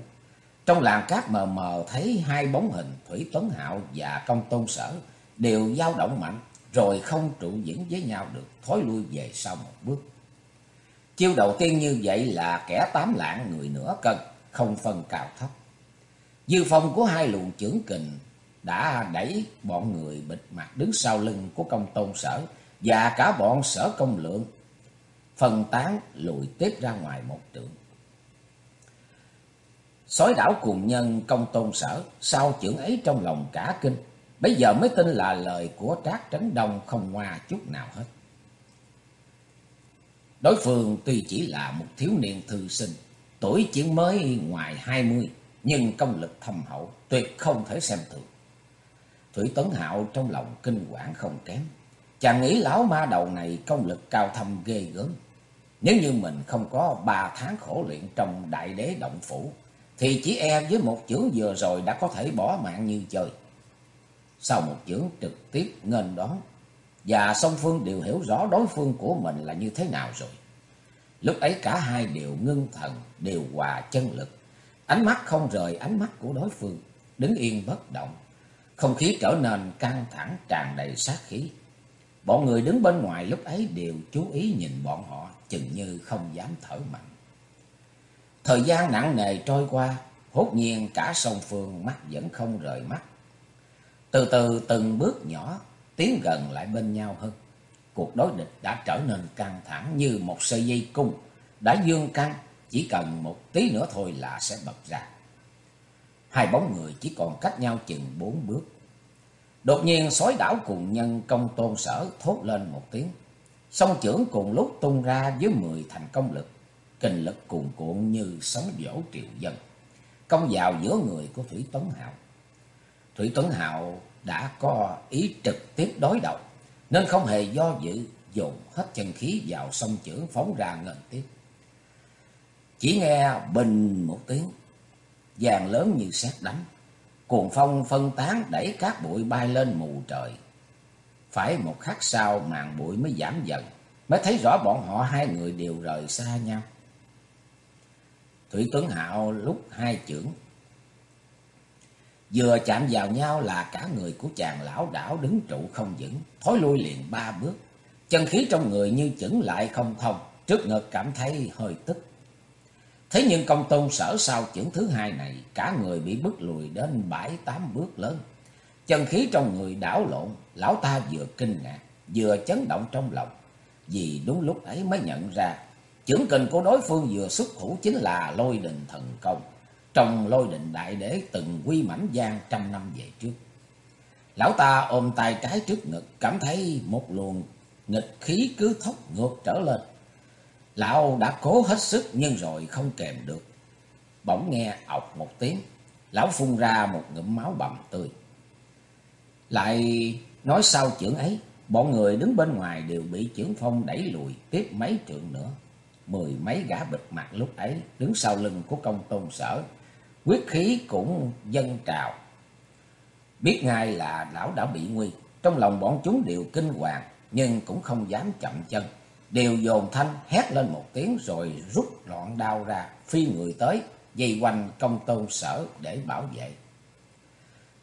Trong làng cát mờ mờ thấy hai bóng hình Thủy Tuấn Hạo và Công Tôn Sở đều dao động mạnh, rồi không trụ vững với nhau được, thối lui về sau một bước. Chiêu đầu tiên như vậy là kẻ tám lạng người nửa cân, không phân cao thấp. Dư phong của hai luồng trưởng kình đã đẩy bọn người bịt mặt đứng sau lưng của công tôn sở và cả bọn sở công lượng phân tán lùi tiếp ra ngoài một trượng. Sói đảo cùng nhân công tôn sở sau chưởng ấy trong lòng cả kinh, bây giờ mới tin là lời của Trác Trấn Đông không ngoa chút nào hết. Đối phương tuy chỉ là một thiếu niên thư sinh, tuổi chỉ mới ngoài hai mươi nhưng công lực thâm hậu, tuyệt không thể xem thường. Thủy Tấn Hạo trong lòng kinh quản không kém. Chàng nghĩ lão ma đầu này công lực cao thâm ghê gớm. Nếu như mình không có ba tháng khổ luyện trong đại đế động phủ, thì chỉ e với một chưởng vừa rồi đã có thể bỏ mạng như chơi. Sau một chưởng trực tiếp ngân đón, và song phương đều hiểu rõ đối phương của mình là như thế nào rồi. Lúc ấy cả hai đều ngưng thần, đều hòa chân lực. Ánh mắt không rời ánh mắt của đối phương, đứng yên bất động. Không khí trở nên căng thẳng tràn đầy sát khí. Bọn người đứng bên ngoài lúc ấy đều chú ý nhìn bọn họ, chừng như không dám thở mạnh. Thời gian nặng nề trôi qua, hốt nhiên cả song phương mắt vẫn không rời mắt. Từ từ từng bước nhỏ, tiến gần lại bên nhau hơn. Cuộc đối địch đã trở nên căng thẳng như một sợi dây cung, đã dương căng, chỉ cần một tí nữa thôi là sẽ bật ra. Hai bóng người chỉ còn cách nhau chừng bốn bước. Đột nhiên, sói đảo cùng nhân công tôn sở thốt lên một tiếng. Song trưởng cùng lúc tung ra với mười thành công lực. Kinh lực cuồn cuộn như sóng vỗ triệu dân. Công vào giữa người của Thủy Tuấn Hạo. Thủy Tuấn Hạo đã có ý trực tiếp đối đầu. Nên không hề do dự, dồn hết chân khí vào song trưởng phóng ra ngần tiếp. Chỉ nghe bình một tiếng vàng lớn như sét đánh. Cuồng phong phân tán đẩy các bụi bay lên mù trời. Phải một khắc sau màn bụi mới giảm dần, mới thấy rõ bọn họ hai người đều rời xa nhau. Thủy Tuấn Hạo lúc hai chưởng. Vừa chạm vào nhau là cả người của chàng lão đảo đứng trụ không vững, thối lui liền ba bước. Chân khí trong người như chững lại không thông, trước ngực cảm thấy hơi tức. Thế nhưng công tôn sở sau chưởng thứ hai này, cả người bị bức lùi đến bảy tám bước lớn. Chân khí trong người đảo lộn, lão ta vừa kinh ngạc, vừa chấn động trong lòng. Vì đúng lúc ấy mới nhận ra, chưởng kình của đối phương vừa xuất thủ chính là lôi đình thần công. Trong lôi đình đại đế từng quy mãnh gian trăm năm về trước. Lão ta ôm tay trái trước ngực, cảm thấy một luồng nghịch khí cứ thốc ngược trở lên. Lão đã cố hết sức nhưng rồi không kèm được. Bỗng nghe ọc một tiếng, lão phun ra một ngụm máu bầm tươi. Lại nói sau chưởng ấy, bọn người đứng bên ngoài đều bị chưởng phong đẩy lùi tiếp mấy trượng nữa. Mười mấy gã bịt mặt lúc ấy đứng sau lưng của công tôn sở, quyết khí cũng dâng trào. Biết ngay là lão đã bị nguy, trong lòng bọn chúng đều kinh hoàng nhưng cũng không dám chậm chân đều dồn thanh hét lên một tiếng rồi rút loạn đao ra, phi người tới, dây quanh công tôn sở để bảo vệ.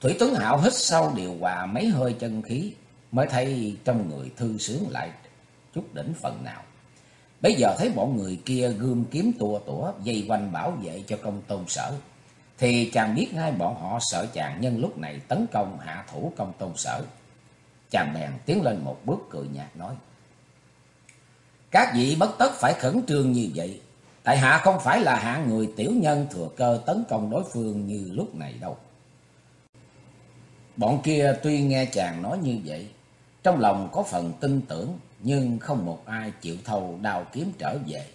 Thủy Tuấn Hạo hít sâu điều hòa mấy hơi chân khí, mới thấy trong người thư sướng lại chút đỉnh phần nào. Bây giờ thấy bọn người kia gươm kiếm tua tủa dây quanh bảo vệ cho công tôn sở, thì chàng biết ngay bọn họ sợ chàng nhân lúc này tấn công hạ thủ công tôn sở. Chàng bèn tiến lên một bước cười nhạt nói. Các vị bất tất phải khẩn trương như vậy. Tại hạ không phải là hạng người tiểu nhân thừa cơ tấn công đối phương như lúc này đâu. Bọn kia tuy nghe chàng nói như vậy, Trong lòng có phần tin tưởng, nhưng không một ai chịu thầu đào kiếm trở về.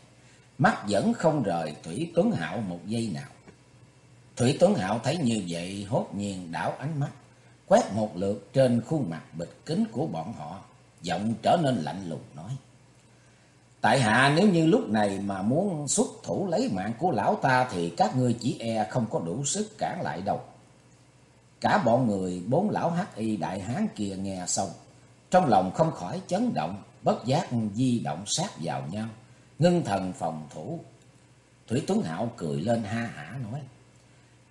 Mắt vẫn không rời Thủy Tuấn Hạo một giây nào. Thủy Tuấn Hạo thấy như vậy hốt nhiên đảo ánh mắt, quét một lượt trên khuôn mặt bịch kính của bọn họ, giọng trở nên lạnh lùng nói. Tại hạ nếu như lúc này mà muốn xuất thủ lấy mạng của lão ta thì các ngươi chỉ e không có đủ sức cản lại đâu. Cả bọn người bốn lão hắc y đại hán kia nghe xong, trong lòng không khỏi chấn động, bất giác di động sát vào nhau, ngưng thần phòng thủ. Thủy Tuấn Hạo cười lên ha hả nói: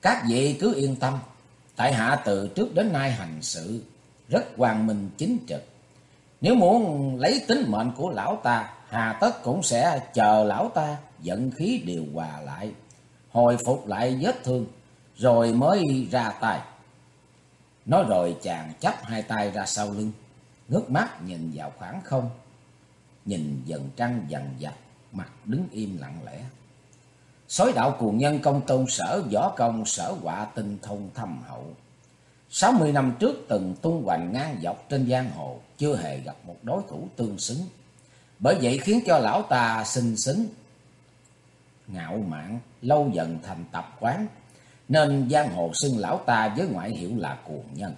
"Các vị cứ yên tâm, tại hạ từ trước đến nay hành sự rất hoàn minh chính trực. Nếu muốn lấy tính mệnh của lão ta, hà tất cũng sẽ chờ lão ta dẫn khí điều hòa lại, hồi phục lại vết thương, rồi mới ra tay." Nói rồi chàng chắp hai tay ra sau lưng, ngước mắt nhìn vào khoảng không, nhìn dần trăng dần dặt, mặt đứng im lặng lẽ. Sói đạo cuồng nhân công tôn sở võ công sở họa tinh thông thâm hậu. sáu mươi năm trước từng tung hoành ngang dọc trên giang hồ, chưa hề gặp một đối thủ tương xứng. Bởi vậy khiến cho lão ta sinh xính, ngạo mạn, lâu dần thành tập quán, nên giang hồ xưng lão ta với ngoại hiệu là cuồng nhân.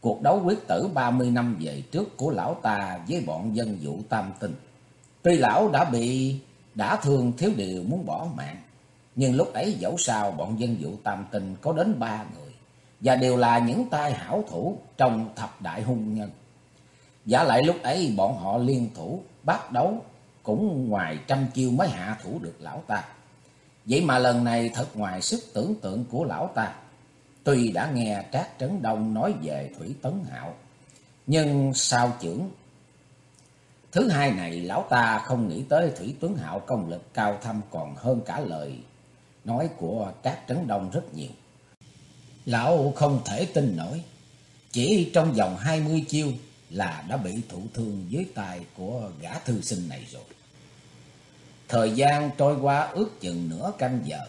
Cuộc đấu quyết tử 30 năm về trước của lão ta với bọn dân vụ tam tinh. Tuy lão đã bị đã thương thiếu điều muốn bỏ mạng, nhưng lúc ấy dẫu sao bọn dân vụ tam tinh có đến ba người, và đều là những tay hảo thủ trong thập đại hung nhân. Giả lại lúc ấy bọn họ liên thủ, bắt đấu, cũng ngoài trăm chiêu mới hạ thủ được lão ta. Vậy mà lần này thật ngoài sức tưởng tượng của lão ta. Tuy đã nghe Trác Trấn Đông nói về Thủy Tấn Hạo, nhưng sao chưởng thứ hai này lão ta không nghĩ tới Thủy Tuấn Hạo công lực cao thâm còn hơn cả lời nói của Trác Trấn Đông rất nhiều. Lão không thể tin nổi, chỉ trong vòng hai mươi chiêu là đã bị thụ thương dưới tay của gã thư sinh này rồi. Thời gian trôi qua ước chừng nửa canh giờ.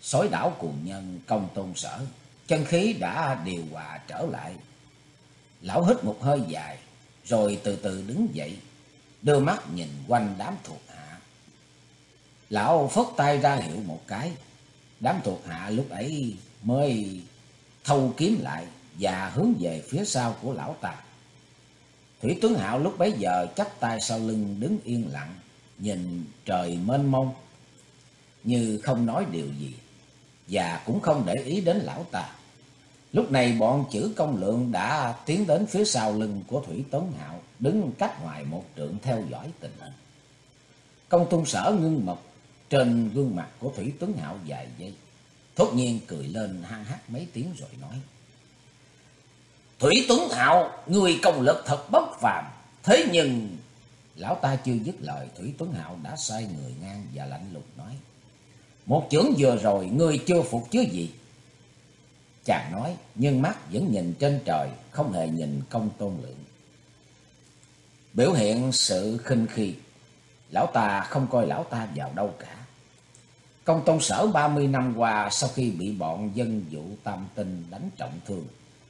Sói đảo cùng nhân công tôn sở, chân khí đã điều hòa trở lại. Lão hít một hơi dài, rồi từ từ đứng dậy, đưa mắt nhìn quanh đám thuộc hạ. Lão phất tay ra hiệu một cái, đám thuộc hạ lúc ấy mới thâu kiếm lại và hướng về phía sau của lão ta. Thủy Tuấn Hạo lúc bấy giờ chắp tay sau lưng đứng yên lặng, nhìn trời mênh mông, như không nói điều gì, và cũng không để ý đến lão ta. Lúc này bọn chữ công lượng đã tiến đến phía sau lưng của Thủy Tấn Hạo, đứng cách ngoài một trượng theo dõi tình hình. Công tung sở ngưng mộc trên gương mặt của Thủy Tuấn Hạo vài giây, thốt nhiên cười lên hăng hát mấy tiếng rồi nói. Thủy Tuấn Hạo, người công lực thật bất phàm, thế nhưng Lão ta chưa dứt lời, Thủy Tuấn Hạo đã xoay người ngang và lạnh lùng nói. Một chưởng vừa rồi, ngươi chưa phục chứ gì? Chàng nói, nhưng mắt vẫn nhìn trên trời, không hề nhìn công tôn lượng. Biểu hiện sự khinh khi, lão ta không coi lão ta vào đâu cả. Công tôn sở ba mươi năm qua sau khi bị bọn dân vụ tam tinh đánh trọng thương,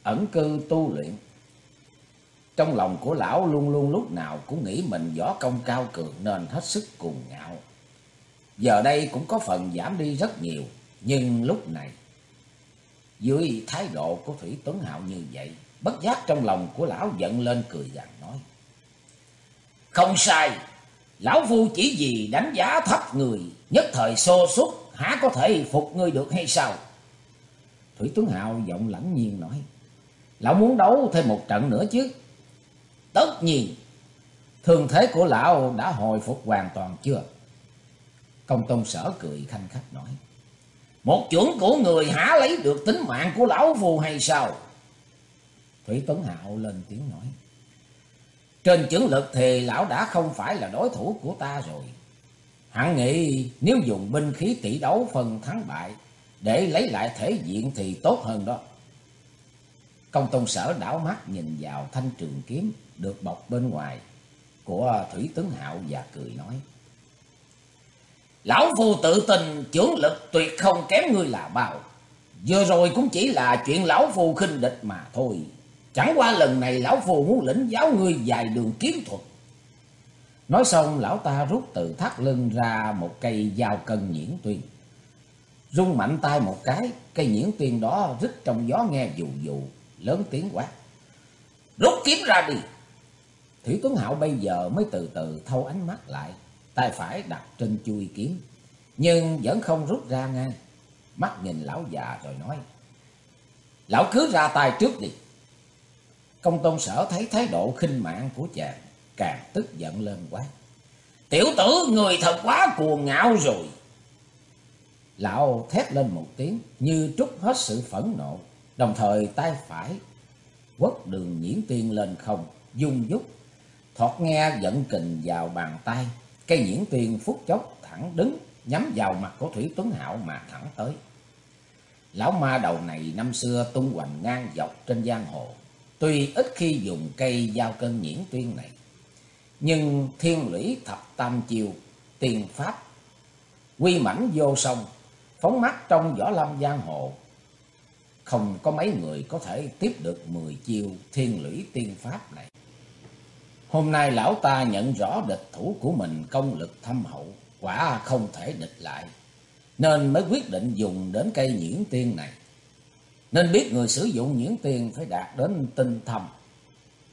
ẩn cư tu luyện, trong lòng của lão luôn luôn lúc nào cũng nghĩ mình võ công cao cường nên hết sức cuồng ngạo. Giờ đây cũng có phần giảm đi rất nhiều, nhưng lúc này, dưới thái độ của Thủy Tuấn Hạo như vậy, bất giác trong lòng của lão giận lên cười gằn nói. Không sai, lão phu chỉ vì đánh giá thấp người, nhất thời xô xuất, há có thể phục ngươi được hay sao? Thủy Tuấn Hạo giọng lãnh nhiên nói, lão muốn đấu thêm một trận nữa chứ? Tất nhiên, thương thế của lão đã hồi phục hoàn toàn chưa? Công tôn sở cười khanh khách nói. Một chuẩn của người hả lấy được tính mạng của lão phù hay sao? Thủy Tuấn Hạo lên tiếng nói. Trên chứng lực thì lão đã không phải là đối thủ của ta rồi. Hẳn nghĩ nếu dùng binh khí tỷ đấu phần thắng bại để lấy lại thể diện thì tốt hơn đó. Công tôn sở đảo mắt nhìn vào thanh trường kiếm được bọc bên ngoài của Thủy tướng Hạo và cười nói. Lão Phu tự tin trưởng lực tuyệt không kém ngươi là bao. Vừa rồi cũng chỉ là chuyện Lão Phu khinh địch mà thôi. Chẳng qua lần này lão phù muốn lĩnh giáo ngươi dài đường kiếm thuật. Nói xong lão ta rút từ thắt lưng ra một cây dao cân nhiễn tuyên. Rung mạnh tay một cái, cây nhiễn tuyên đó rít trong gió nghe dù dù, lớn tiếng quát. Rút kiếm ra đi! Thủy Tuấn Hạo bây giờ mới từ từ thâu ánh mắt lại, tay phải đặt trên chui kiếm, nhưng vẫn không rút ra ngay. Mắt nhìn lão già rồi nói, Lão cứ ra tay trước đi. Công tôn sở thấy thái độ khinh mạng của chàng, càng tức giận lên quá. Tiểu tử người thật quá cuồng ngạo rồi. Lão thét lên một tiếng như trút hết sự phẫn nộ, đồng thời tay phải quất đường nhiễn tiên lên không, dung dút Thoạt nghe giận kình vào bàn tay, cây nhiễn tiên phút chốc thẳng đứng, nhắm vào mặt của Thủy Tuấn Hạo mà thẳng tới. Lão ma đầu này năm xưa tung hoành ngang dọc trên giang hồ, tuy ít khi dùng cây giao cân nhiễn tiên này, nhưng thiên lũy thập tam chiêu, tiền pháp, quy mảnh vô song, phóng mắt trong võ lâm giang hồ. Không có mấy người có thể tiếp được mười chiêu thiên lũy tiên pháp này. Hôm nay lão ta nhận rõ địch thủ của mình công lực thâm hậu, quả không thể địch lại, nên mới quyết định dùng đến cây nhuyễn tiên này. Nên biết người sử dụng nhuyễn tiên phải đạt đến tinh thâm,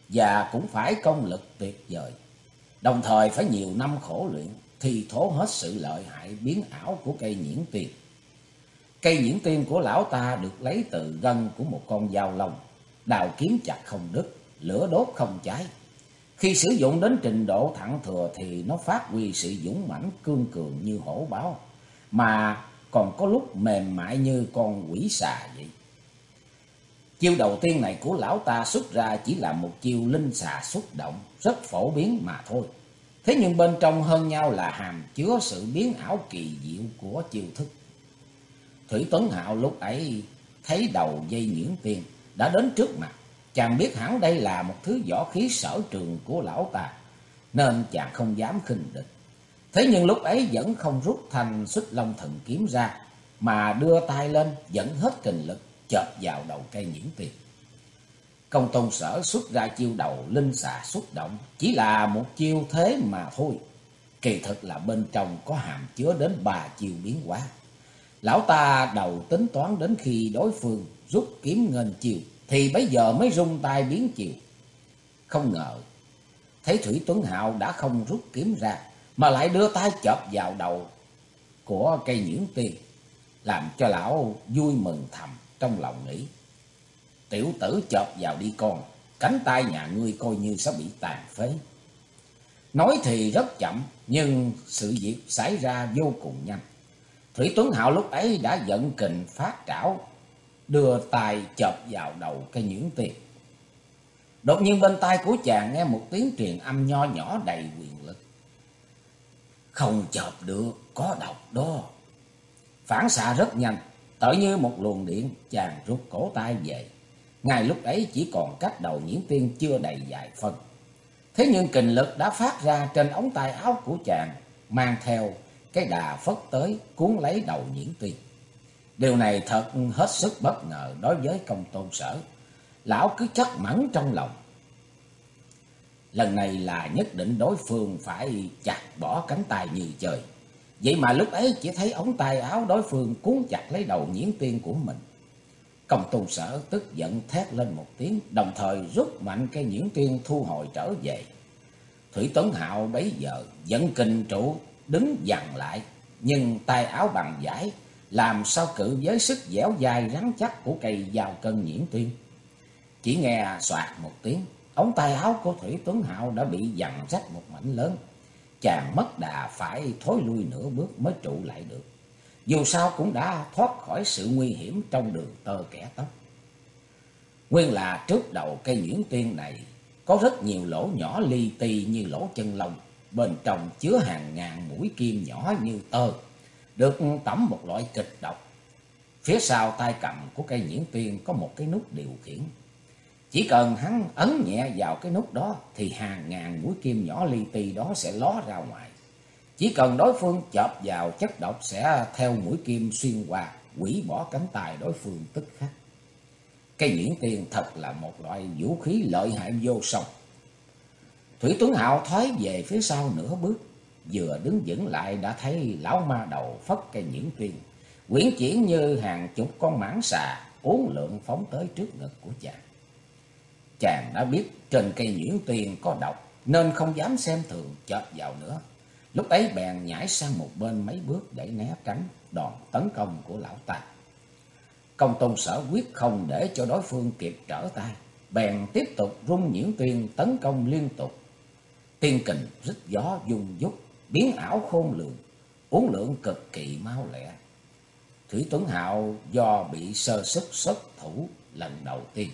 và cũng phải công lực tuyệt vời, đồng thời phải nhiều năm khổ luyện, thì thố hết sự lợi hại biến ảo của cây nhuyễn tiên. Cây diễn tiên của lão ta được lấy từ gân của một con dao lông, đào kiếm chặt không đứt, lửa đốt không cháy khi sử dụng đến trình độ thẳng thừa thì nó phát huy sự dũng mãnh cương cường như hổ báo, mà còn có lúc mềm mại như con quỷ xà vậy. Chiêu đầu tiên này của lão ta xuất ra chỉ là một chiêu linh xà xuất động, rất phổ biến mà thôi. Thế nhưng bên trong hơn nhau là hàm chứa sự biến ảo kỳ diệu của chiêu thức. Thủy Tuấn Hạo lúc ấy thấy đầu dây nhuyễn tiên đã đến trước mặt, Chàng biết hẳn đây là một thứ võ khí sở trường của lão ta, nên chàng không dám khinh địch. Thế nhưng lúc ấy vẫn không rút thành xích long thần kiếm ra, mà đưa tay lên dẫn hết kình lực chợp vào đầu cây nhiễm tiền. Công tôn sở xuất ra chiêu đầu linh xà xuất động, chỉ là một chiêu thế mà thôi. Kỳ thực là bên trong có hàm chứa đến ba chiêu biến hóa. Lão ta đầu tính toán đến khi đối phương rút kiếm ngân chiều thì bây giờ mới rung tay biến chiều. Không ngờ, thấy Thủy Tuấn Hạo đã không rút kiếm ra, mà lại đưa tay chộp vào đầu của cây nhuyễn tiên, làm cho lão vui mừng thầm trong lòng nghĩ. Tiểu tử chộp vào đi con, cánh tay nhà ngươi coi như sẽ bị tàn phế. Nói thì rất chậm, nhưng sự việc xảy ra vô cùng nhanh. Thủy Tuấn Hạo lúc ấy đã giận kình phát trảo đưa tay chộp vào đầu cây nhuyễn tiền. Đột nhiên bên tai của chàng nghe một tiếng truyền âm nho nhỏ đầy quyền lực. Không chộp được, có độc đó. Phản xạ rất nhanh, tự như một luồng điện, chàng rút cổ tay về. Ngay lúc ấy chỉ còn cách đầu nhuyễn tiên chưa đầy vài phân. Thế nhưng kình lực đã phát ra trên ống tay áo của chàng, mang theo cái đà phất tới cuốn lấy đầu nhuyễn tiên. Điều này thật hết sức bất ngờ đối với công tôn sở. Lão cứ chất mắng trong lòng. Lần này là nhất định đối phương phải chặt bỏ cánh tay như trời. Vậy mà lúc ấy chỉ thấy ống tay áo đối phương cuốn chặt lấy đầu nhiễm tiên của mình. Công tôn sở tức giận thét lên một tiếng, đồng thời rút mạnh cây nhiễm tiên thu hồi trở về. Thủy Tấn Hạo bấy giờ dẫn kinh trụ, đứng dằn lại, nhưng tay áo bằng giải làm sao cự với sức dẻo dai rắn chắc của cây dao cân nhiễn tiên. Chỉ nghe soạt một tiếng, ống tay áo của Thủy Tuấn Hạo đã bị dằn rách một mảnh lớn. Chàng mất đà phải thối lui nửa bước mới trụ lại được. Dù sao cũng đã thoát khỏi sự nguy hiểm trong đường tơ kẻ tóc. Nguyên là trước đầu cây nhuyễn tiên này có rất nhiều lỗ nhỏ li ti như lỗ chân lông, bên trong chứa hàng ngàn mũi kim nhỏ như tơ được tẩm một loại kịch độc. Phía sau tay cầm của cây nhiễm tiên có một cái nút điều khiển. Chỉ cần hắn ấn nhẹ vào cái nút đó thì hàng ngàn mũi kim nhỏ li ti đó sẽ ló ra ngoài. Chỉ cần đối phương chộp vào chất độc sẽ theo mũi kim xuyên qua, quỷ bỏ cánh tay đối phương tức khắc. Cây nhuyễn tiền thật là một loại vũ khí lợi hại vô song. Thủy Tuấn Hạo thoái về phía sau nửa bước, vừa đứng vững lại đã thấy lão ma đầu phất cây nhiễm tiền, quyển chuyển như hàng chục con mãng xà uốn lượn phóng tới trước ngực của chàng. Chàng đã biết trên cây nhuyễn tiền có độc nên không dám xem thường chợt vào nữa. Lúc ấy bèn nhảy sang một bên mấy bước để né tránh đòn tấn công của lão ta. Công tôn sở quyết không để cho đối phương kịp trở tay, bèn tiếp tục rung nhiễn tuyên tấn công liên tục. Tiên kình rít gió dung dúc, biến ảo khôn lường, uốn lượng cực kỳ mau lẹ. Thủy Tuấn Hạo do bị sơ sức xuất thủ lần đầu tiên.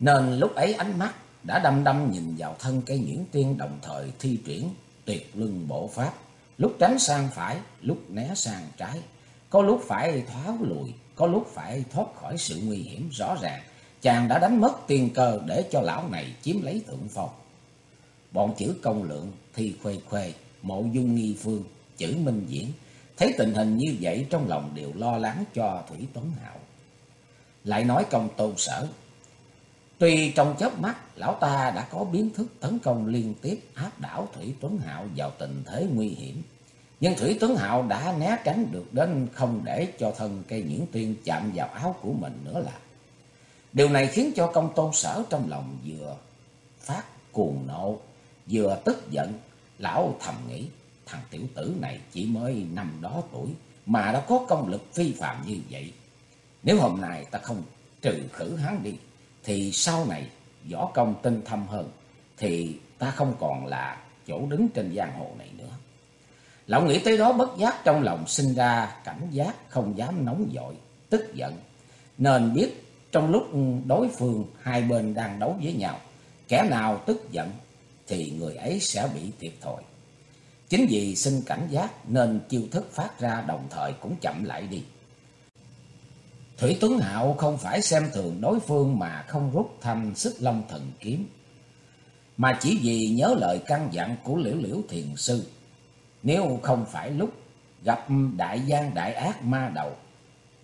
Nên lúc ấy ánh mắt đã đăm đăm nhìn vào thân cây nhuyễn tiên đồng thời thi triển tuyệt lưng bộ pháp, lúc tránh sang phải, lúc né sang trái, có lúc phải thoát lùi, có lúc phải thoát khỏi sự nguy hiểm rõ ràng. Chàng đã đánh mất tiền cơ để cho lão này chiếm lấy thượng phong. Bọn chữ công lượng, thi khuê khuê, mộ dung nghi phương, chữ minh diễn, thấy tình hình như vậy trong lòng đều lo lắng cho Thủy Tuấn Hạo. Lại nói công tôn sở, Tuy trong chớp mắt, lão ta đã có biến thức tấn công liên tiếp áp đảo Thủy Tuấn Hạo vào tình thế nguy hiểm. Nhưng Thủy Tuấn Hạo đã né tránh được đến không để cho thân cây nhuyễn tiên chạm vào áo của mình nữa là. Điều này khiến cho công tôn sở trong lòng vừa phát cuồng nộ, vừa tức giận. Lão thầm nghĩ, thằng tiểu tử này chỉ mới năm đó tuổi mà đã có công lực phi phạm như vậy. Nếu hôm nay ta không trừ khử hắn đi, thì sau này võ công tinh thâm hơn thì ta không còn là chỗ đứng trên giang hồ này nữa. Lão nghĩ tới đó bất giác trong lòng sinh ra cảnh giác không dám nóng vội, tức giận. Nên biết trong lúc đối phương hai bên đang đấu với nhau, kẻ nào tức giận thì người ấy sẽ bị thiệt thòi. Chính vì sinh cảnh giác nên chiêu thức phát ra đồng thời cũng chậm lại đi. Thủy Tuấn Hạo không phải xem thường đối phương mà không rút thanh sức long thần kiếm. Mà chỉ vì nhớ lời căn dặn của liễu liễu thiền sư. Nếu không phải lúc gặp đại gian đại ác ma đầu.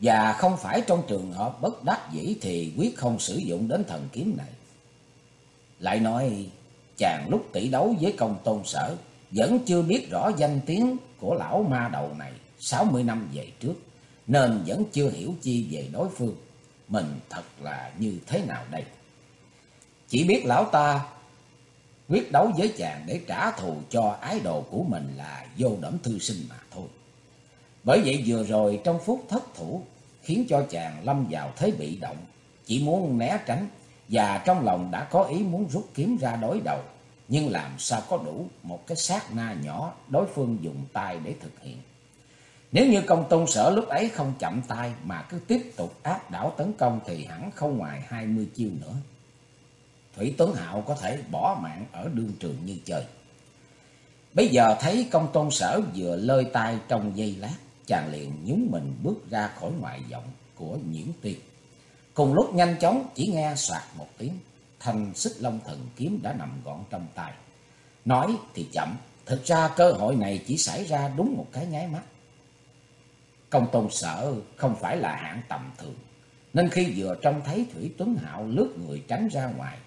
Và không phải trong trường hợp bất đắc dĩ thì quyết không sử dụng đến thần kiếm này. Lại nói chàng lúc tỷ đấu với công tôn sở vẫn chưa biết rõ danh tiếng của lão ma đầu này 60 năm về trước nên vẫn chưa hiểu chi về đối phương. Mình thật là như thế nào đây? Chỉ biết lão ta quyết đấu với chàng để trả thù cho ái đồ của mình là vô đẩm thư sinh mà thôi. Bởi vậy vừa rồi trong phút thất thủ khiến cho chàng lâm vào thế bị động, chỉ muốn né tránh và trong lòng đã có ý muốn rút kiếm ra đối đầu, nhưng làm sao có đủ một cái sát na nhỏ đối phương dùng tay để thực hiện. Nếu như công tôn sở lúc ấy không chậm tay mà cứ tiếp tục áp đảo tấn công thì hẳn không ngoài hai mươi chiêu nữa. Thủy Tuấn Hạo có thể bỏ mạng ở đương trường như trời Bây giờ thấy công tôn sở vừa lơi tay trong giây lát, chàng liền nhúng mình bước ra khỏi ngoại vọng của nhiễm tiệt Cùng lúc nhanh chóng chỉ nghe soạt một tiếng, thanh xích long thần kiếm đã nằm gọn trong tay. Nói thì chậm, thực ra cơ hội này chỉ xảy ra đúng một cái nháy mắt. Công tôn sở không phải là hạng tầm thường, nên khi vừa trông thấy Thủy Tuấn Hạo lướt người tránh ra ngoài,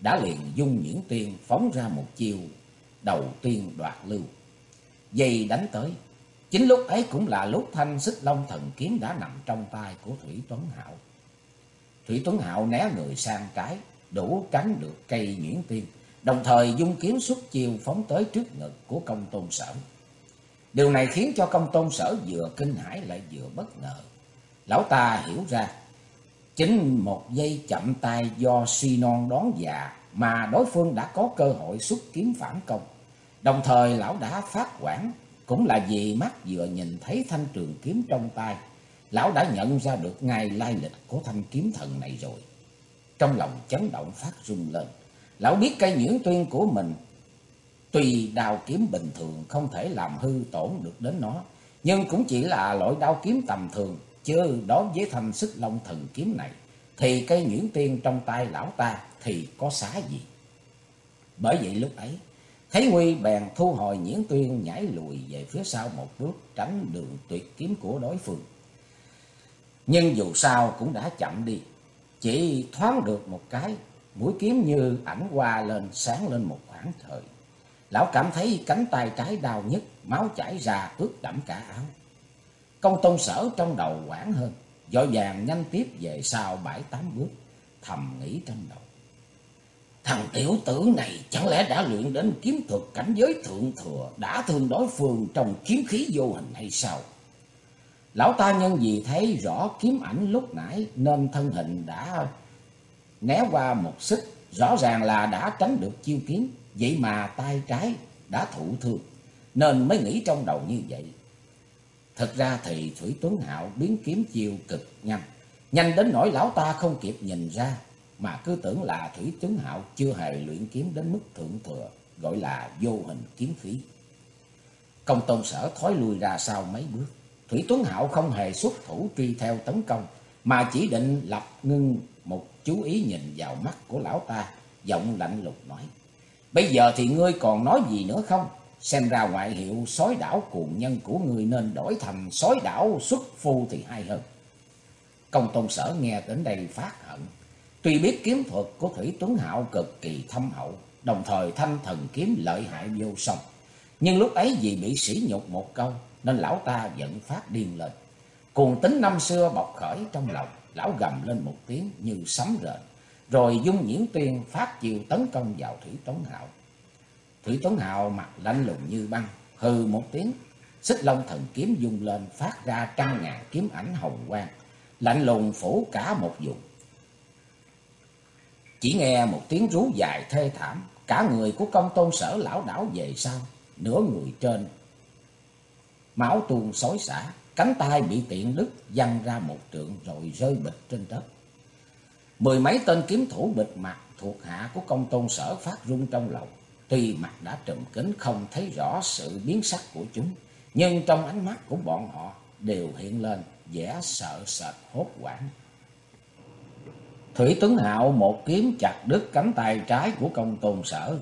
đã liền dung nhuyễn tiên phóng ra một chiêu đầu tiên đoạt lưu. Dây đánh tới, chính lúc ấy cũng là lúc thanh xích long thần kiếm đã nằm trong tay của Thủy Tuấn Hạo. Thủy Tuấn Hạo né người sang trái, đủ tránh được cây nhuyễn tiên, đồng thời dung kiếm xuất chiêu phóng tới trước ngực của công tôn sở. Điều này khiến cho công tôn sở vừa kinh hãi lại vừa bất ngờ. Lão ta hiểu ra, chính một giây chậm tay do si non đón già mà đối phương đã có cơ hội xuất kiếm phản công. Đồng thời lão đã phát quản, cũng là vì mắt vừa nhìn thấy thanh trường kiếm trong tay. Lão đã nhận ra được ngay lai lịch của thanh kiếm thần này rồi. Trong lòng chấn động phát rung lên. Lão biết cây nhuyễn tuyên của mình Tuy đao kiếm bình thường không thể làm hư tổn được đến nó, nhưng cũng chỉ là loại đao kiếm tầm thường, chứ đối với thanh sức long thần kiếm này, thì cây nhuyễn tiên trong tay lão ta thì có xá gì. Bởi vậy lúc ấy, thấy nguy bèn thu hồi nhuyễn tuyên nhảy lùi về phía sau một bước tránh đường tuyệt kiếm của đối phương. Nhưng dù sao cũng đã chậm đi. Chỉ thoáng được một cái, mũi kiếm như ảnh qua lên sáng lên một khoảng thời. Lão cảm thấy cánh tay trái đau nhất, máu chảy ra ướt đẫm cả áo. Công tôn sở trong đầu quảng hơn, dội vàng nhanh tiếp về sau bảy tám bước, thầm nghĩ trong đầu. Thằng tiểu tử này chẳng lẽ đã luyện đến kiếm thuật cảnh giới thượng thừa, đã thương đối phương trong kiếm khí vô hình hay sao? Lão ta nhân vì thấy rõ kiếm ảnh lúc nãy nên thân hình đã né qua một xích, rõ ràng là đã tránh được chiêu kiếm, vậy mà tay trái đã thụ thương, nên mới nghĩ trong đầu như vậy. Thật ra thì Thủy Tuấn Hạo biến kiếm chiêu cực nhanh, nhanh đến nỗi lão ta không kịp nhìn ra, mà cứ tưởng là Thủy Tuấn Hạo chưa hề luyện kiếm đến mức thượng thừa, gọi là vô hình kiếm khí. Công tôn sở thói lui ra sau mấy bước, Thủy Tuấn Hạo không hề xuất thủ truy theo tấn công, mà chỉ định lập ngưng một chú ý nhìn vào mắt của lão ta, giọng lạnh lùng nói. Bây giờ thì ngươi còn nói gì nữa không? Xem ra ngoại hiệu sói đảo cuồng nhân của ngươi nên đổi thành sói đảo xuất phu thì hay hơn. Công tôn sở nghe đến đây phát hận. Tuy biết kiếm thuật của Thủy Tuấn Hạo cực kỳ thâm hậu, đồng thời thanh thần kiếm lợi hại vô song. Nhưng lúc ấy vì bị sỉ nhục một câu, nên lão ta giận phát điên lên. Cuồng tính năm xưa bộc khởi trong lòng, lão gầm lên một tiếng như sấm rền, rồi dung nhiễu tuyên phát chiều tấn công vào Thủy Tuấn Hạo. Thủy Tuấn Hạo mặt lạnh lùng như băng, hừ một tiếng, xích long thần kiếm dung lên phát ra trăm ngàn kiếm ảnh hồng quang, lạnh lùng phủ cả một vùng. Chỉ nghe một tiếng rú dài thê thảm, cả người của công tôn sở lão đảo về sau, nửa người trên. Máu tuôn xối xả, cánh tay bị tiện đứt văng ra một trượng rồi rơi bịch trên đất. Mười mấy tên kiếm thủ bịt mặt thuộc hạ của công tôn sở phát run trong lòng. Tuy mặt đã trùm kính không thấy rõ sự biến sắc của chúng, nhưng trong ánh mắt của bọn họ đều hiện lên vẻ sợ sệt hốt hoảng. Thủy Tuấn Hạo một kiếm chặt đứt cánh tay trái của công tôn sở.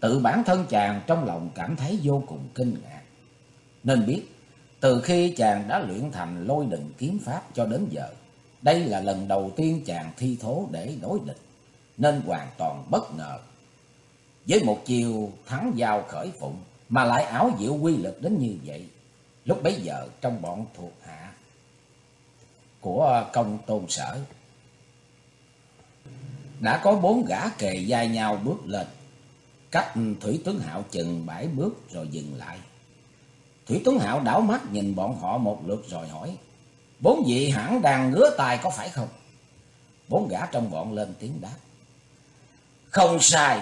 Tự bản thân chàng trong lòng cảm thấy vô cùng kinh ngạc. Nên biết, từ khi chàng đã luyện thành lôi đình kiếm pháp cho đến giờ, đây là lần đầu tiên chàng thi thố để đối địch, nên hoàn toàn bất ngờ. Với một chiều thắng giao khởi phụng, mà lại áo diệu quy lực đến như vậy, lúc bấy giờ trong bọn thuộc hạ của công tôn sở đã có bốn gã kề vai nhau bước lên, cách Thủy tướng Hạo chừng bảy bước rồi dừng lại. Thủy Tuấn Hạo đảo mắt nhìn bọn họ một lượt rồi hỏi, bốn vị hẳn đang ngứa tài có phải không? Bốn gã trong bọn lên tiếng đáp. Không sai,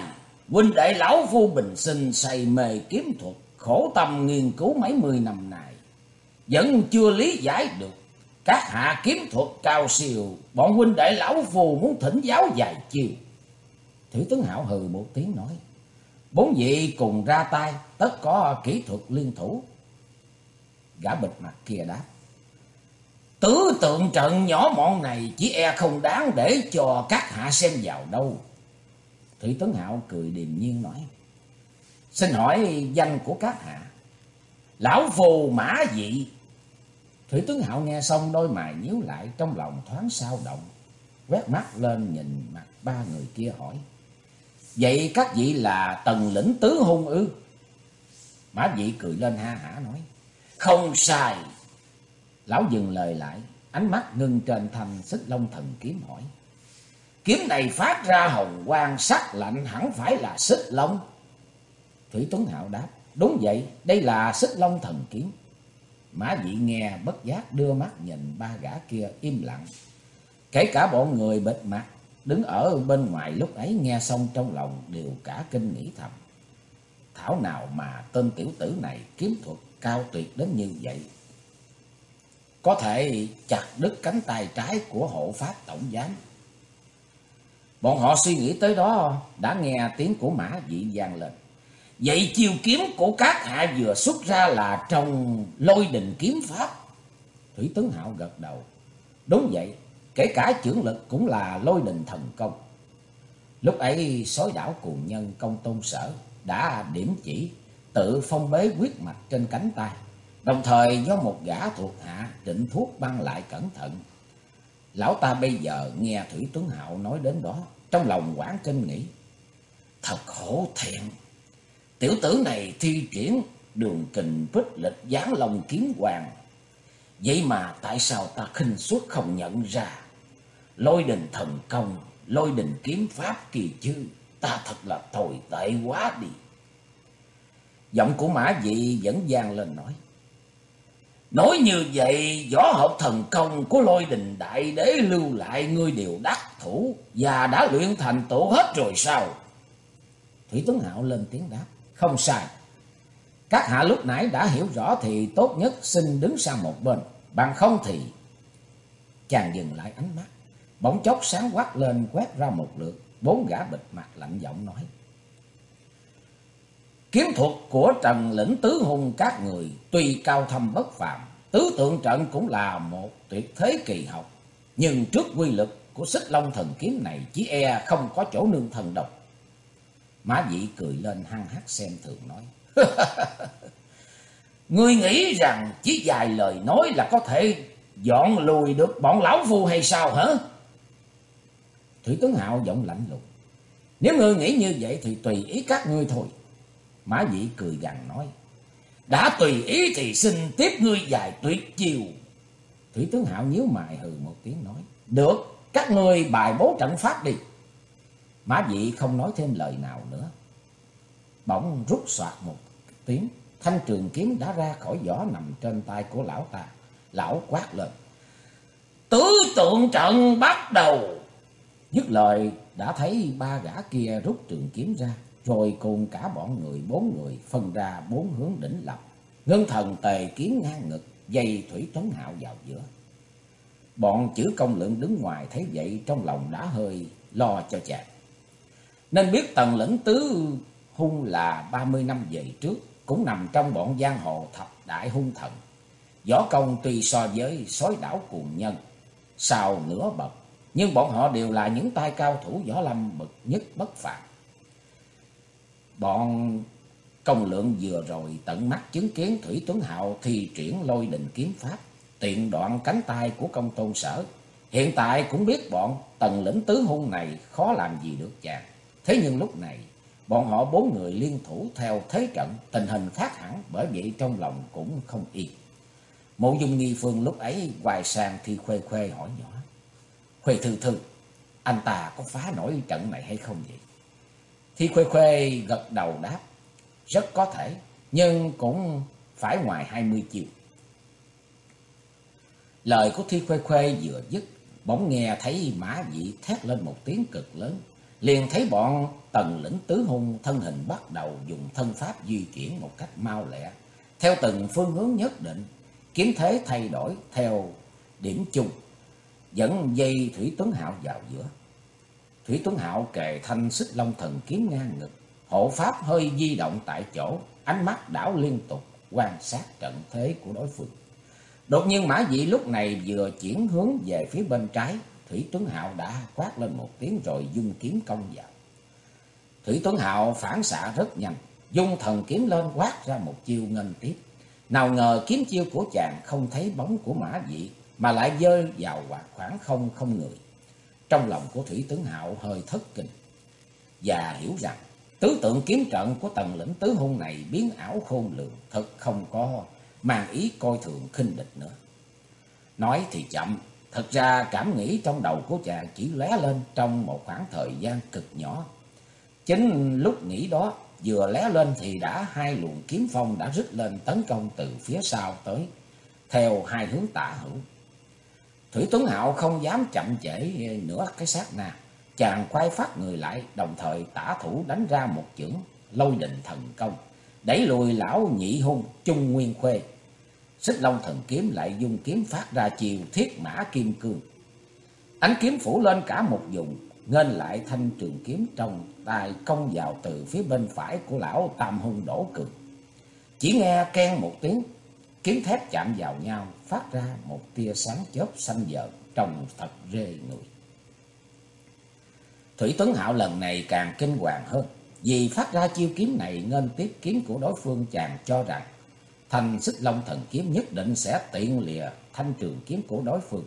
huynh đệ lão phu bình sinh say mê kiếm thuật, khổ tâm nghiên cứu mấy mươi năm nay, vẫn chưa lý giải được các hạ kiếm thuật cao siêu, bọn huynh đệ lão phu muốn thỉnh giáo dài chiều. Thủy tướng Hạo hừ một tiếng nói, bốn vị cùng ra tay, tất có kỹ thuật liên thủ. Gã bịch mặt kia đáp, tứ tượng trận nhỏ mọn này chỉ e không đáng để cho các hạ xem vào đâu. Thủy tuấn Hạo cười điềm nhiên nói, xin hỏi danh của các hạ. Lão phù mã dị Thủy tuấn Hạo nghe xong đôi mày nhíu lại trong lòng thoáng sao động. Quét mắt lên nhìn mặt ba người kia hỏi. Vậy các vị là tần lĩnh tứ hung ư? Mã dị cười lên ha hả nói. Không sai. Lão dừng lời lại. Ánh mắt ngưng trên thành xích long thần kiếm hỏi. Kiếm này phát ra hồng quang sắc lạnh hẳn phải là xích long. Thủy Tuấn Hạo đáp. Đúng vậy, đây là xích long thần kiếm. Mã dị nghe bất giác đưa mắt nhìn ba gã kia im lặng. Kể cả bọn người bịt mặt đứng ở bên ngoài lúc ấy nghe xong trong lòng đều cả kinh nghĩ thầm. Thảo nào mà tên tiểu tử này kiếm thuật cao tuyệt đến như vậy. Có thể chặt đứt cánh tay trái của hộ pháp tổng giám. Bọn họ suy nghĩ tới đó đã nghe tiếng của mã dị vang lên. Vậy chiều kiếm của các hạ vừa xuất ra là trong lôi đình kiếm pháp. Thủy tướng Hạo gật đầu. Đúng vậy, kể cả trưởng lực cũng là lôi đình thần công. Lúc ấy sói đảo cùng nhân công tôn sở đã điểm chỉ tự phong bế quyết mạch trên cánh tay. Đồng thời do một gã thuộc hạ trịnh thuốc băng lại cẩn thận. Lão ta bây giờ nghe Thủy tướng Hạo nói đến đó, trong lòng quảng kinh nghĩ. Thật khổ thiện tiểu tử này thi triển đường kình bích lịch giáng lòng kiếm hoàng. Vậy mà tại sao ta khinh suất không nhận ra? Lôi đình thần công, lôi đình kiếm pháp kỳ chứ, ta thật là tồi tệ quá đi. Giọng của Mã Dị vẫn gian lên nói. Nói như vậy, võ học thần công của lôi đình đại đế lưu lại ngươi đều đắc thủ và đã luyện thành tổ hết rồi sao? Thủy Tuấn Hạo lên tiếng đáp. Không sai. Các hạ lúc nãy đã hiểu rõ thì tốt nhất xin đứng sang một bên. Bằng không thì... Chàng dừng lại ánh mắt. Bỗng chốc sáng quát lên quét ra một lượt. Bốn gã bịt mặt lạnh giọng nói. Kiếm thuật của Trần Lĩnh Tứ Hùng các người tuy cao thâm bất phàm, tứ tượng trận cũng là một tuyệt thế kỳ học. Nhưng trước quy lực của xích long thần kiếm này chỉ e không có chỗ nương thần độc. Mã dị cười lên hăng hắc xem thường nói. Ngươi nghĩ rằng chỉ vài lời nói là có thể dọn lùi được bọn lão phu hay sao hả? Thủy Tướng Hạo giọng lạnh lùng. Nếu ngươi nghĩ như vậy thì tùy ý các ngươi thôi. Mã Dị cười gằn nói. Đã tùy ý thì xin tiếp ngươi dài tuyệt chiều. Thủy tướng Hạo nhíu mày hừ một tiếng nói. Được, các ngươi bài bố trận pháp đi. Mã Dị không nói thêm lời nào nữa. Bỗng rút soạt một tiếng. Thanh trường kiếm đã ra khỏi vỏ nằm trên tay của lão ta. Lão quát lên. Tứ tượng trận bắt đầu. Dứt lời đã thấy ba gã kia rút trường kiếm ra rồi cùng cả bọn người bốn người phân ra bốn hướng đỉnh lập. Ngân thần tề kiếm ngang ngực, dây Thủy Tuấn Hạo vào giữa. Bọn chữ công lượng đứng ngoài thấy vậy trong lòng đã hơi lo cho chàng. Nên biết tần lĩnh tứ hung là ba mươi năm về trước, cũng nằm trong bọn giang hồ thập đại hung thần. Võ công tuy so với sói đảo cuồng nhân, sao nửa bậc, nhưng bọn họ đều là những tay cao thủ võ lâm bậc nhất bất phàm. Bọn công lượng vừa rồi tận mắt chứng kiến Thủy Tuấn Hạo thi triển lôi đình kiếm pháp, tiện đoạn cánh tay của công tôn sở. Hiện tại cũng biết bọn tần lĩnh tứ hung này khó làm gì được chàng. Thế nhưng lúc này, bọn họ bốn người liên thủ theo thế trận, tình hình khác hẳn, bởi vậy trong lòng cũng không yên. Mộ dung nghi phương lúc ấy hoài sang thì khuê khuê hỏi nhỏ. Khuê thư thư, anh ta có phá nổi trận này hay không vậy? Thi Khuê Khuê gật đầu đáp. Rất có thể, nhưng cũng phải ngoài hai mươi chiều. Lời của Thi Khuê Khuê vừa dứt, bỗng nghe thấy mã dị thét lên một tiếng cực lớn. Liền thấy bọn tần lĩnh tứ hung thân hình bắt đầu dùng thân pháp di chuyển một cách mau lẹ. Theo từng phương hướng nhất định, kiếm thế thay đổi theo điểm chung, dẫn dây Thủy Tuấn Hạo vào giữa. Thủy Tuấn Hạo kề thanh xích long thần kiếm ngang ngực, hộ pháp hơi di động tại chỗ, ánh mắt đảo liên tục quan sát trận thế của đối phương. Đột nhiên Mã Dị lúc này vừa chuyển hướng về phía bên trái, Thủy Tuấn Hạo đã quát lên một tiếng rồi dung kiếm công vào. Thủy Tuấn Hạo phản xạ rất nhanh, dung thần kiếm lên quát ra một chiêu ngân tiếp. Nào ngờ kiếm chiêu của chàng không thấy bóng của Mã Dị mà lại rơi vào khoảng không không người. Trong lòng của Thủy Tướng Hạo hơi thất kinh. Và hiểu rằng tứ tượng kiếm trận của tầng lĩnh tứ hôn này biến ảo khôn lường. Thật không có mang ý coi thường khinh địch nữa. Nói thì chậm. Thật ra cảm nghĩ trong đầu của chàng chỉ lóe lên trong một khoảng thời gian cực nhỏ. Chính lúc nghĩ đó vừa lé lên thì đã hai luồng kiếm phong đã rít lên tấn công từ phía sau tới, theo hai hướng tả hữu. Thủy Tuấn Hạo không dám chậm trễ nữa cái sát na. Chàng quay phát người lại, đồng thời tả thủ đánh ra một chưởng lôi đình thần công, đẩy lùi lão nhị hung Trung Nguyên Khuê. Xích Long thần kiếm lại dùng kiếm phát ra chiều thiết mã kim cương. Ánh kiếm phủ lên cả một vùng, ngên lại thanh trường kiếm trong tay công vào từ phía bên phải của lão Tam Hung Đổ Cường. Chỉ nghe ken một tiếng, kiếm thép chạm vào nhau, phát ra một tia sáng chớp xanh dợn, trông thật rê người. Thủy Tuấn Hạo lần này càng kinh hoàng hơn, vì phát ra chiêu kiếm này nên tiếp kiếm của đối phương chàng cho rằng thanh xích long thần kiếm nhất định sẽ tiện lìa thanh trường kiếm của đối phương.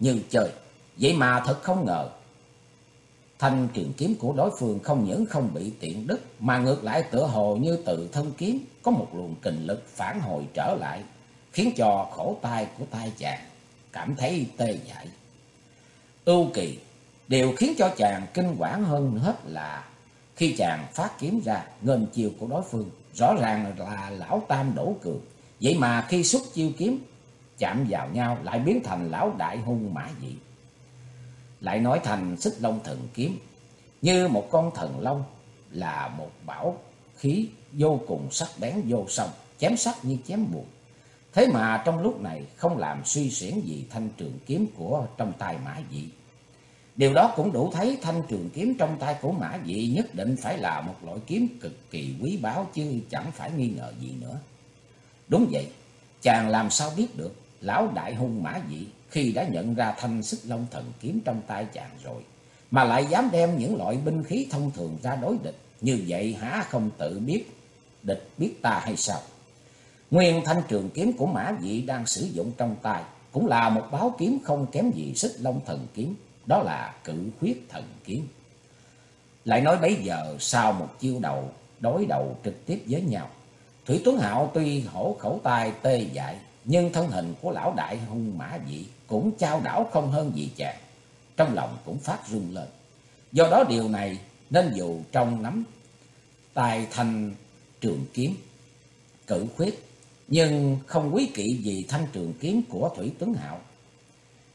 nhưng trời Vậy mà thật không ngờ. Thanh trường kiếm của đối phương không những không bị tiện đứt mà ngược lại tựa hồ như từ thân kiếm có một luồng kình lực phản hồi trở lại, khiến cho khổ tay của tay chàng cảm thấy tê dại. Ưu kỳ, điều khiến cho chàng kinh quản hơn hết là khi chàng phát kiếm ra, ngân chiều của đối phương, rõ ràng là lão tam đổ cường. Vậy mà khi xuất chiêu kiếm, chạm vào nhau lại biến thành lão đại hung mã dị. Lại nói thành xích long thần kiếm, như một con thần long là một bảo khí vô cùng sắc bén vô song, chém sắc như chém buồn. Thế mà trong lúc này không làm suy xuyển gì thanh trường kiếm của trong tay mã dị. Điều đó cũng đủ thấy thanh trường kiếm trong tay của mã dị nhất định phải là một loại kiếm cực kỳ quý báu chứ chẳng phải nghi ngờ gì nữa. Đúng vậy, chàng làm sao biết được lão đại hung mã dị khi đã nhận ra thanh xích long thần kiếm trong tay chàng rồi, mà lại dám đem những loại binh khí thông thường ra đối địch, như vậy há không tự biết địch biết ta hay sao? Nguyên thanh trường kiếm của mã dị đang sử dụng trong tay cũng là một báo kiếm không kém gì xích long thần kiếm, đó là cự khuyết thần kiếm. Lại nói bấy giờ sau một chiêu đầu đối đầu trực tiếp với nhau, Thủy Tuấn Hạo tuy hổ khẩu tay tê dại, nhưng thân hình của lão đại hung mã dị cũng trao đảo không hơn gì chàng, trong lòng cũng phát run lên. Do đó điều này nên dù trong nắm tài thành trường kiếm cử khuyết nhưng không quý kỵ gì thanh trường kiếm của Thủy Tuấn Hạo.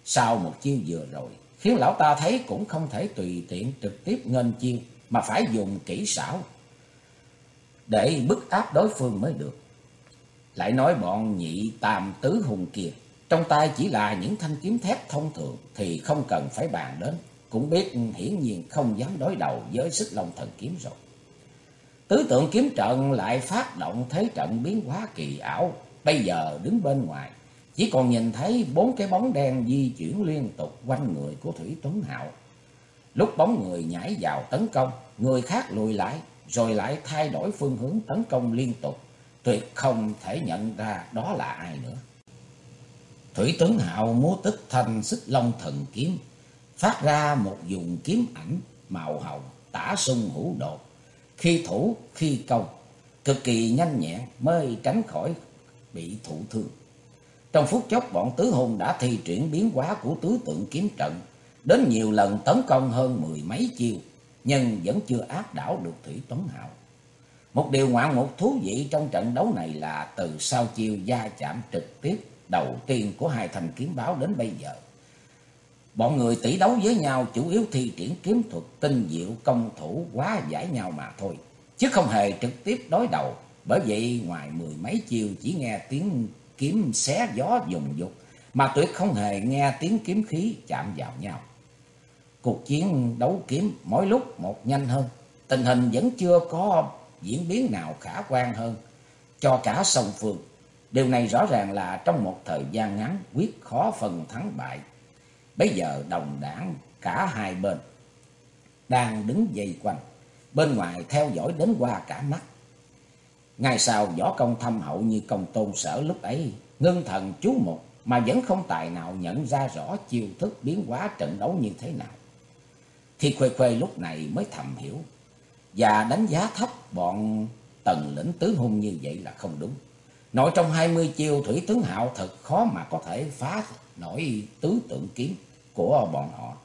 Sau một chiêu vừa rồi, khiến lão ta thấy cũng không thể tùy tiện trực tiếp nghênh chiêu, mà phải dùng kỹ xảo để bức áp đối phương mới được. Lại nói bọn nhị tam tứ hùng kia, trong tay chỉ là những thanh kiếm thép thông thường thì không cần phải bàn đến, cũng biết hiển nhiên không dám đối đầu với sức long thần kiếm rồi. Tứ tượng kiếm trận lại phát động thế trận biến hóa kỳ ảo. Bây giờ đứng bên ngoài, chỉ còn nhìn thấy bốn cái bóng đen di chuyển liên tục quanh người của Thủy Tuấn Hạo. Lúc bóng người nhảy vào tấn công, người khác lùi lại, rồi lại thay đổi phương hướng tấn công liên tục. Tuyệt không thể nhận ra đó là ai nữa. Thủy Tuấn Hạo múa tích thành xích long thần kiếm, phát ra một dùng kiếm ảnh màu hồng tả sung hữu đột khi thủ, khi công, cực kỳ nhanh nhẹn mới tránh khỏi bị thụ thương. Trong phút chốc bọn tứ hùng đã thi triển biến hóa của tứ tượng kiếm trận, đến nhiều lần tấn công hơn mười mấy chiêu, nhưng vẫn chưa áp đảo được Thủy Tuấn Hạo. Một điều ngoạn mục thú vị trong trận đấu này là từ sau chiêu gia chạm trực tiếp đầu tiên của hai thành kiếm báo đến bây giờ. Bọn người tỷ đấu với nhau chủ yếu thi triển kiếm thuật, tinh diệu, công thủ, quá giải nhau mà thôi. Chứ không hề trực tiếp đối đầu. Bởi vậy ngoài mười mấy chiều chỉ nghe tiếng kiếm xé gió dùng dục. Mà tuyệt không hề nghe tiếng kiếm khí chạm vào nhau. Cuộc chiến đấu kiếm mỗi lúc một nhanh hơn. Tình hình vẫn chưa có diễn biến nào khả quan hơn cho cả song phương. Điều này rõ ràng là trong một thời gian ngắn quyết khó phần thắng bại. Bây giờ đồng đảng cả hai bên đang đứng dây quanh, bên ngoài theo dõi đến qua cả mắt. Ngày sau võ công thâm hậu như công tôn sở lúc ấy, ngưng thần chú mục mà vẫn không tài nào nhận ra rõ chiêu thức biến hóa trận đấu như thế nào. Thì Khuê Khuê lúc này mới thầm hiểu và đánh giá thấp bọn tần lĩnh tứ hung như vậy là không đúng. Nội trong hai mươi chiêu Thủy Tướng Hạo thật khó mà có thể phá nổi tứ tượng kiếm của bọn họ.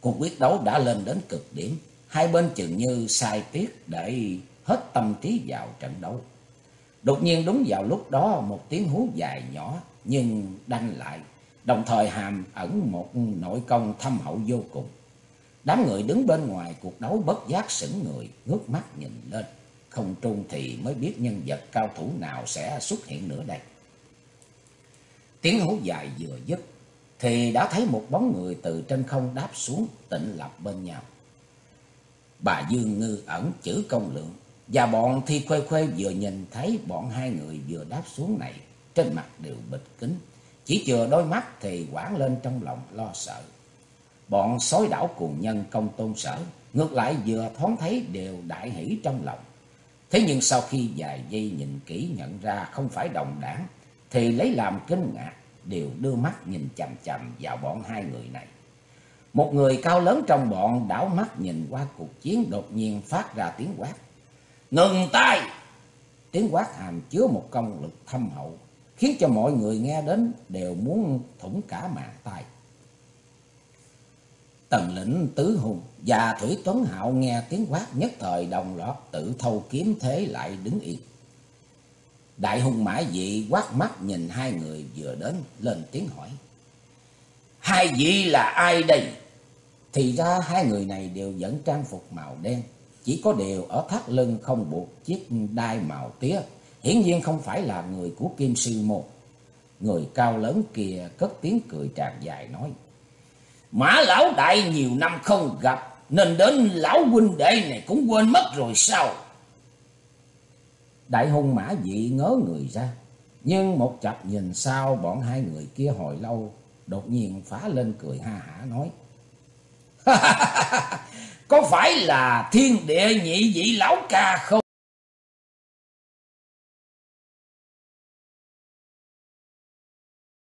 Cuộc quyết đấu đã lên đến cực điểm, hai bên chừng như sai tiết để hết tâm trí vào trận đấu. Đột nhiên đúng vào lúc đó một tiếng hú dài nhỏ nhưng đanh lại, đồng thời hàm ẩn một nội công thâm hậu vô cùng. Đám người đứng bên ngoài cuộc đấu bất giác sững người, ngước mắt nhìn lên. Không trung thì mới biết nhân vật cao thủ nào sẽ xuất hiện nữa đây. Tiếng hú dài vừa dứt, thì đã thấy một bóng người từ trên không đáp xuống tịnh lập bên nhau. Bà Dương Ngư ẩn chữ công lượng và bọn Thi Khuê Khuê vừa nhìn thấy bọn hai người vừa đáp xuống này trên mặt đều bịch kính. Chỉ chừa đôi mắt thì quảng lên trong lòng lo sợ. Bọn sói đảo cùng nhân công tôn sở ngược lại vừa thoáng thấy đều đại hỷ trong lòng. Thế nhưng sau khi vài giây nhìn kỹ nhận ra không phải đồng đảng thì lấy làm kinh ngạc đều đưa mắt nhìn chằm chằm vào bọn hai người này. Một người cao lớn trong bọn đảo mắt nhìn qua cuộc chiến đột nhiên phát ra tiếng quát. Ngừng tay! Tiếng quát hàm chứa một công lực thâm hậu, khiến cho mọi người nghe đến đều muốn thủng cả mạng tay. Tần lĩnh tứ hùng và Thủy Tuấn Hạo nghe tiếng quát nhất thời, đồng loạt tự thâu kiếm thế lại đứng yên. Đại hùng mã dị quát mắt nhìn hai người vừa đến, lên tiếng hỏi. Hai vị là ai đây? Thì ra hai người này đều dẫn trang phục màu đen. Chỉ có điều ở thắt lưng không buộc chiếc đai màu tía. Hiển nhiên không phải là người của Kim Sư Môn. Người cao lớn kia cất tiếng cười tràn dài nói. Mã lão đại nhiều năm không gặp. Nên đến lão huynh đệ này cũng quên mất rồi sao? Đại hung mã dị ngớ người ra. Nhưng một chập nhìn sau, bọn hai người kia hồi lâu. Đột nhiên phá lên cười ha hả nói. Có phải là thiên địa nhị vị lão ca không?